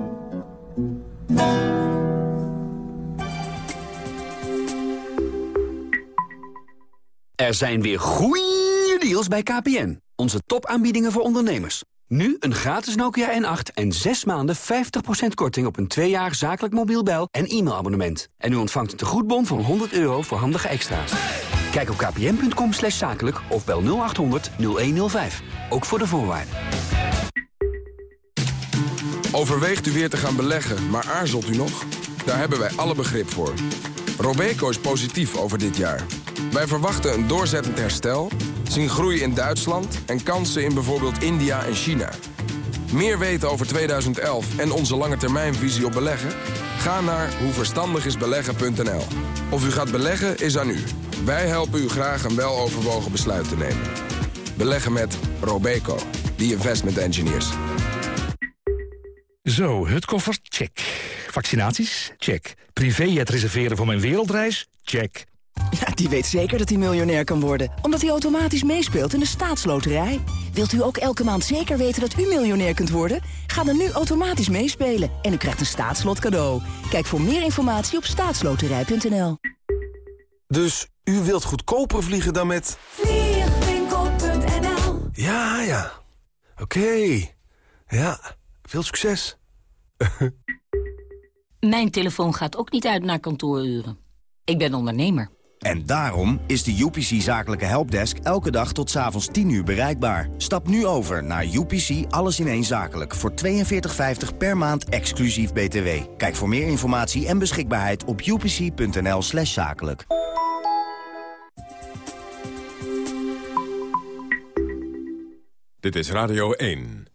Er zijn weer goeie deals bij KPN. Onze topaanbiedingen voor ondernemers. Nu een gratis Nokia N8 en 6 maanden 50% korting op een 2 jaar zakelijk mobiel bel- en e-mailabonnement. En u ontvangt een tegoedbon van 100 euro voor handige extra's. Kijk op kpn.com slash zakelijk of bel 0800 0105. Ook voor de voorwaarden. Overweegt u weer te gaan beleggen, maar aarzelt u nog? Daar hebben wij alle begrip voor. Robeco is positief over dit jaar. Wij verwachten een doorzettend herstel, zien groei in Duitsland... en kansen in bijvoorbeeld India en China. Meer weten over 2011 en onze lange termijnvisie op beleggen? Ga naar hoeverstandigisbeleggen.nl. Of u gaat beleggen is aan u. Wij helpen u graag een weloverwogen besluit te nemen. Beleggen met Robeco, the investment engineers. Zo, hutkoffer, check. Vaccinaties? Check. Privéjet reserveren voor mijn wereldreis? Check. (laughs) Ja, die weet zeker dat hij miljonair kan worden. Omdat hij automatisch meespeelt in de staatsloterij. Wilt u ook elke maand zeker weten dat u miljonair kunt worden? Ga dan nu automatisch meespelen en u krijgt een staatslot cadeau. Kijk voor meer informatie op staatsloterij.nl. Dus u wilt goedkoper vliegen dan met... Vliegwinkel.nl Ja, ja. Oké. Ja, veel succes. (laughs) Mijn telefoon gaat ook niet uit naar kantooruren. Ik ben ondernemer. En daarom is de UPC Zakelijke Helpdesk elke dag tot s'avonds 10 uur bereikbaar. Stap nu over naar UPC Alles in één Zakelijk voor 42,50 per maand exclusief BTW. Kijk voor meer informatie en beschikbaarheid op upc.nl slash zakelijk. Dit is Radio 1.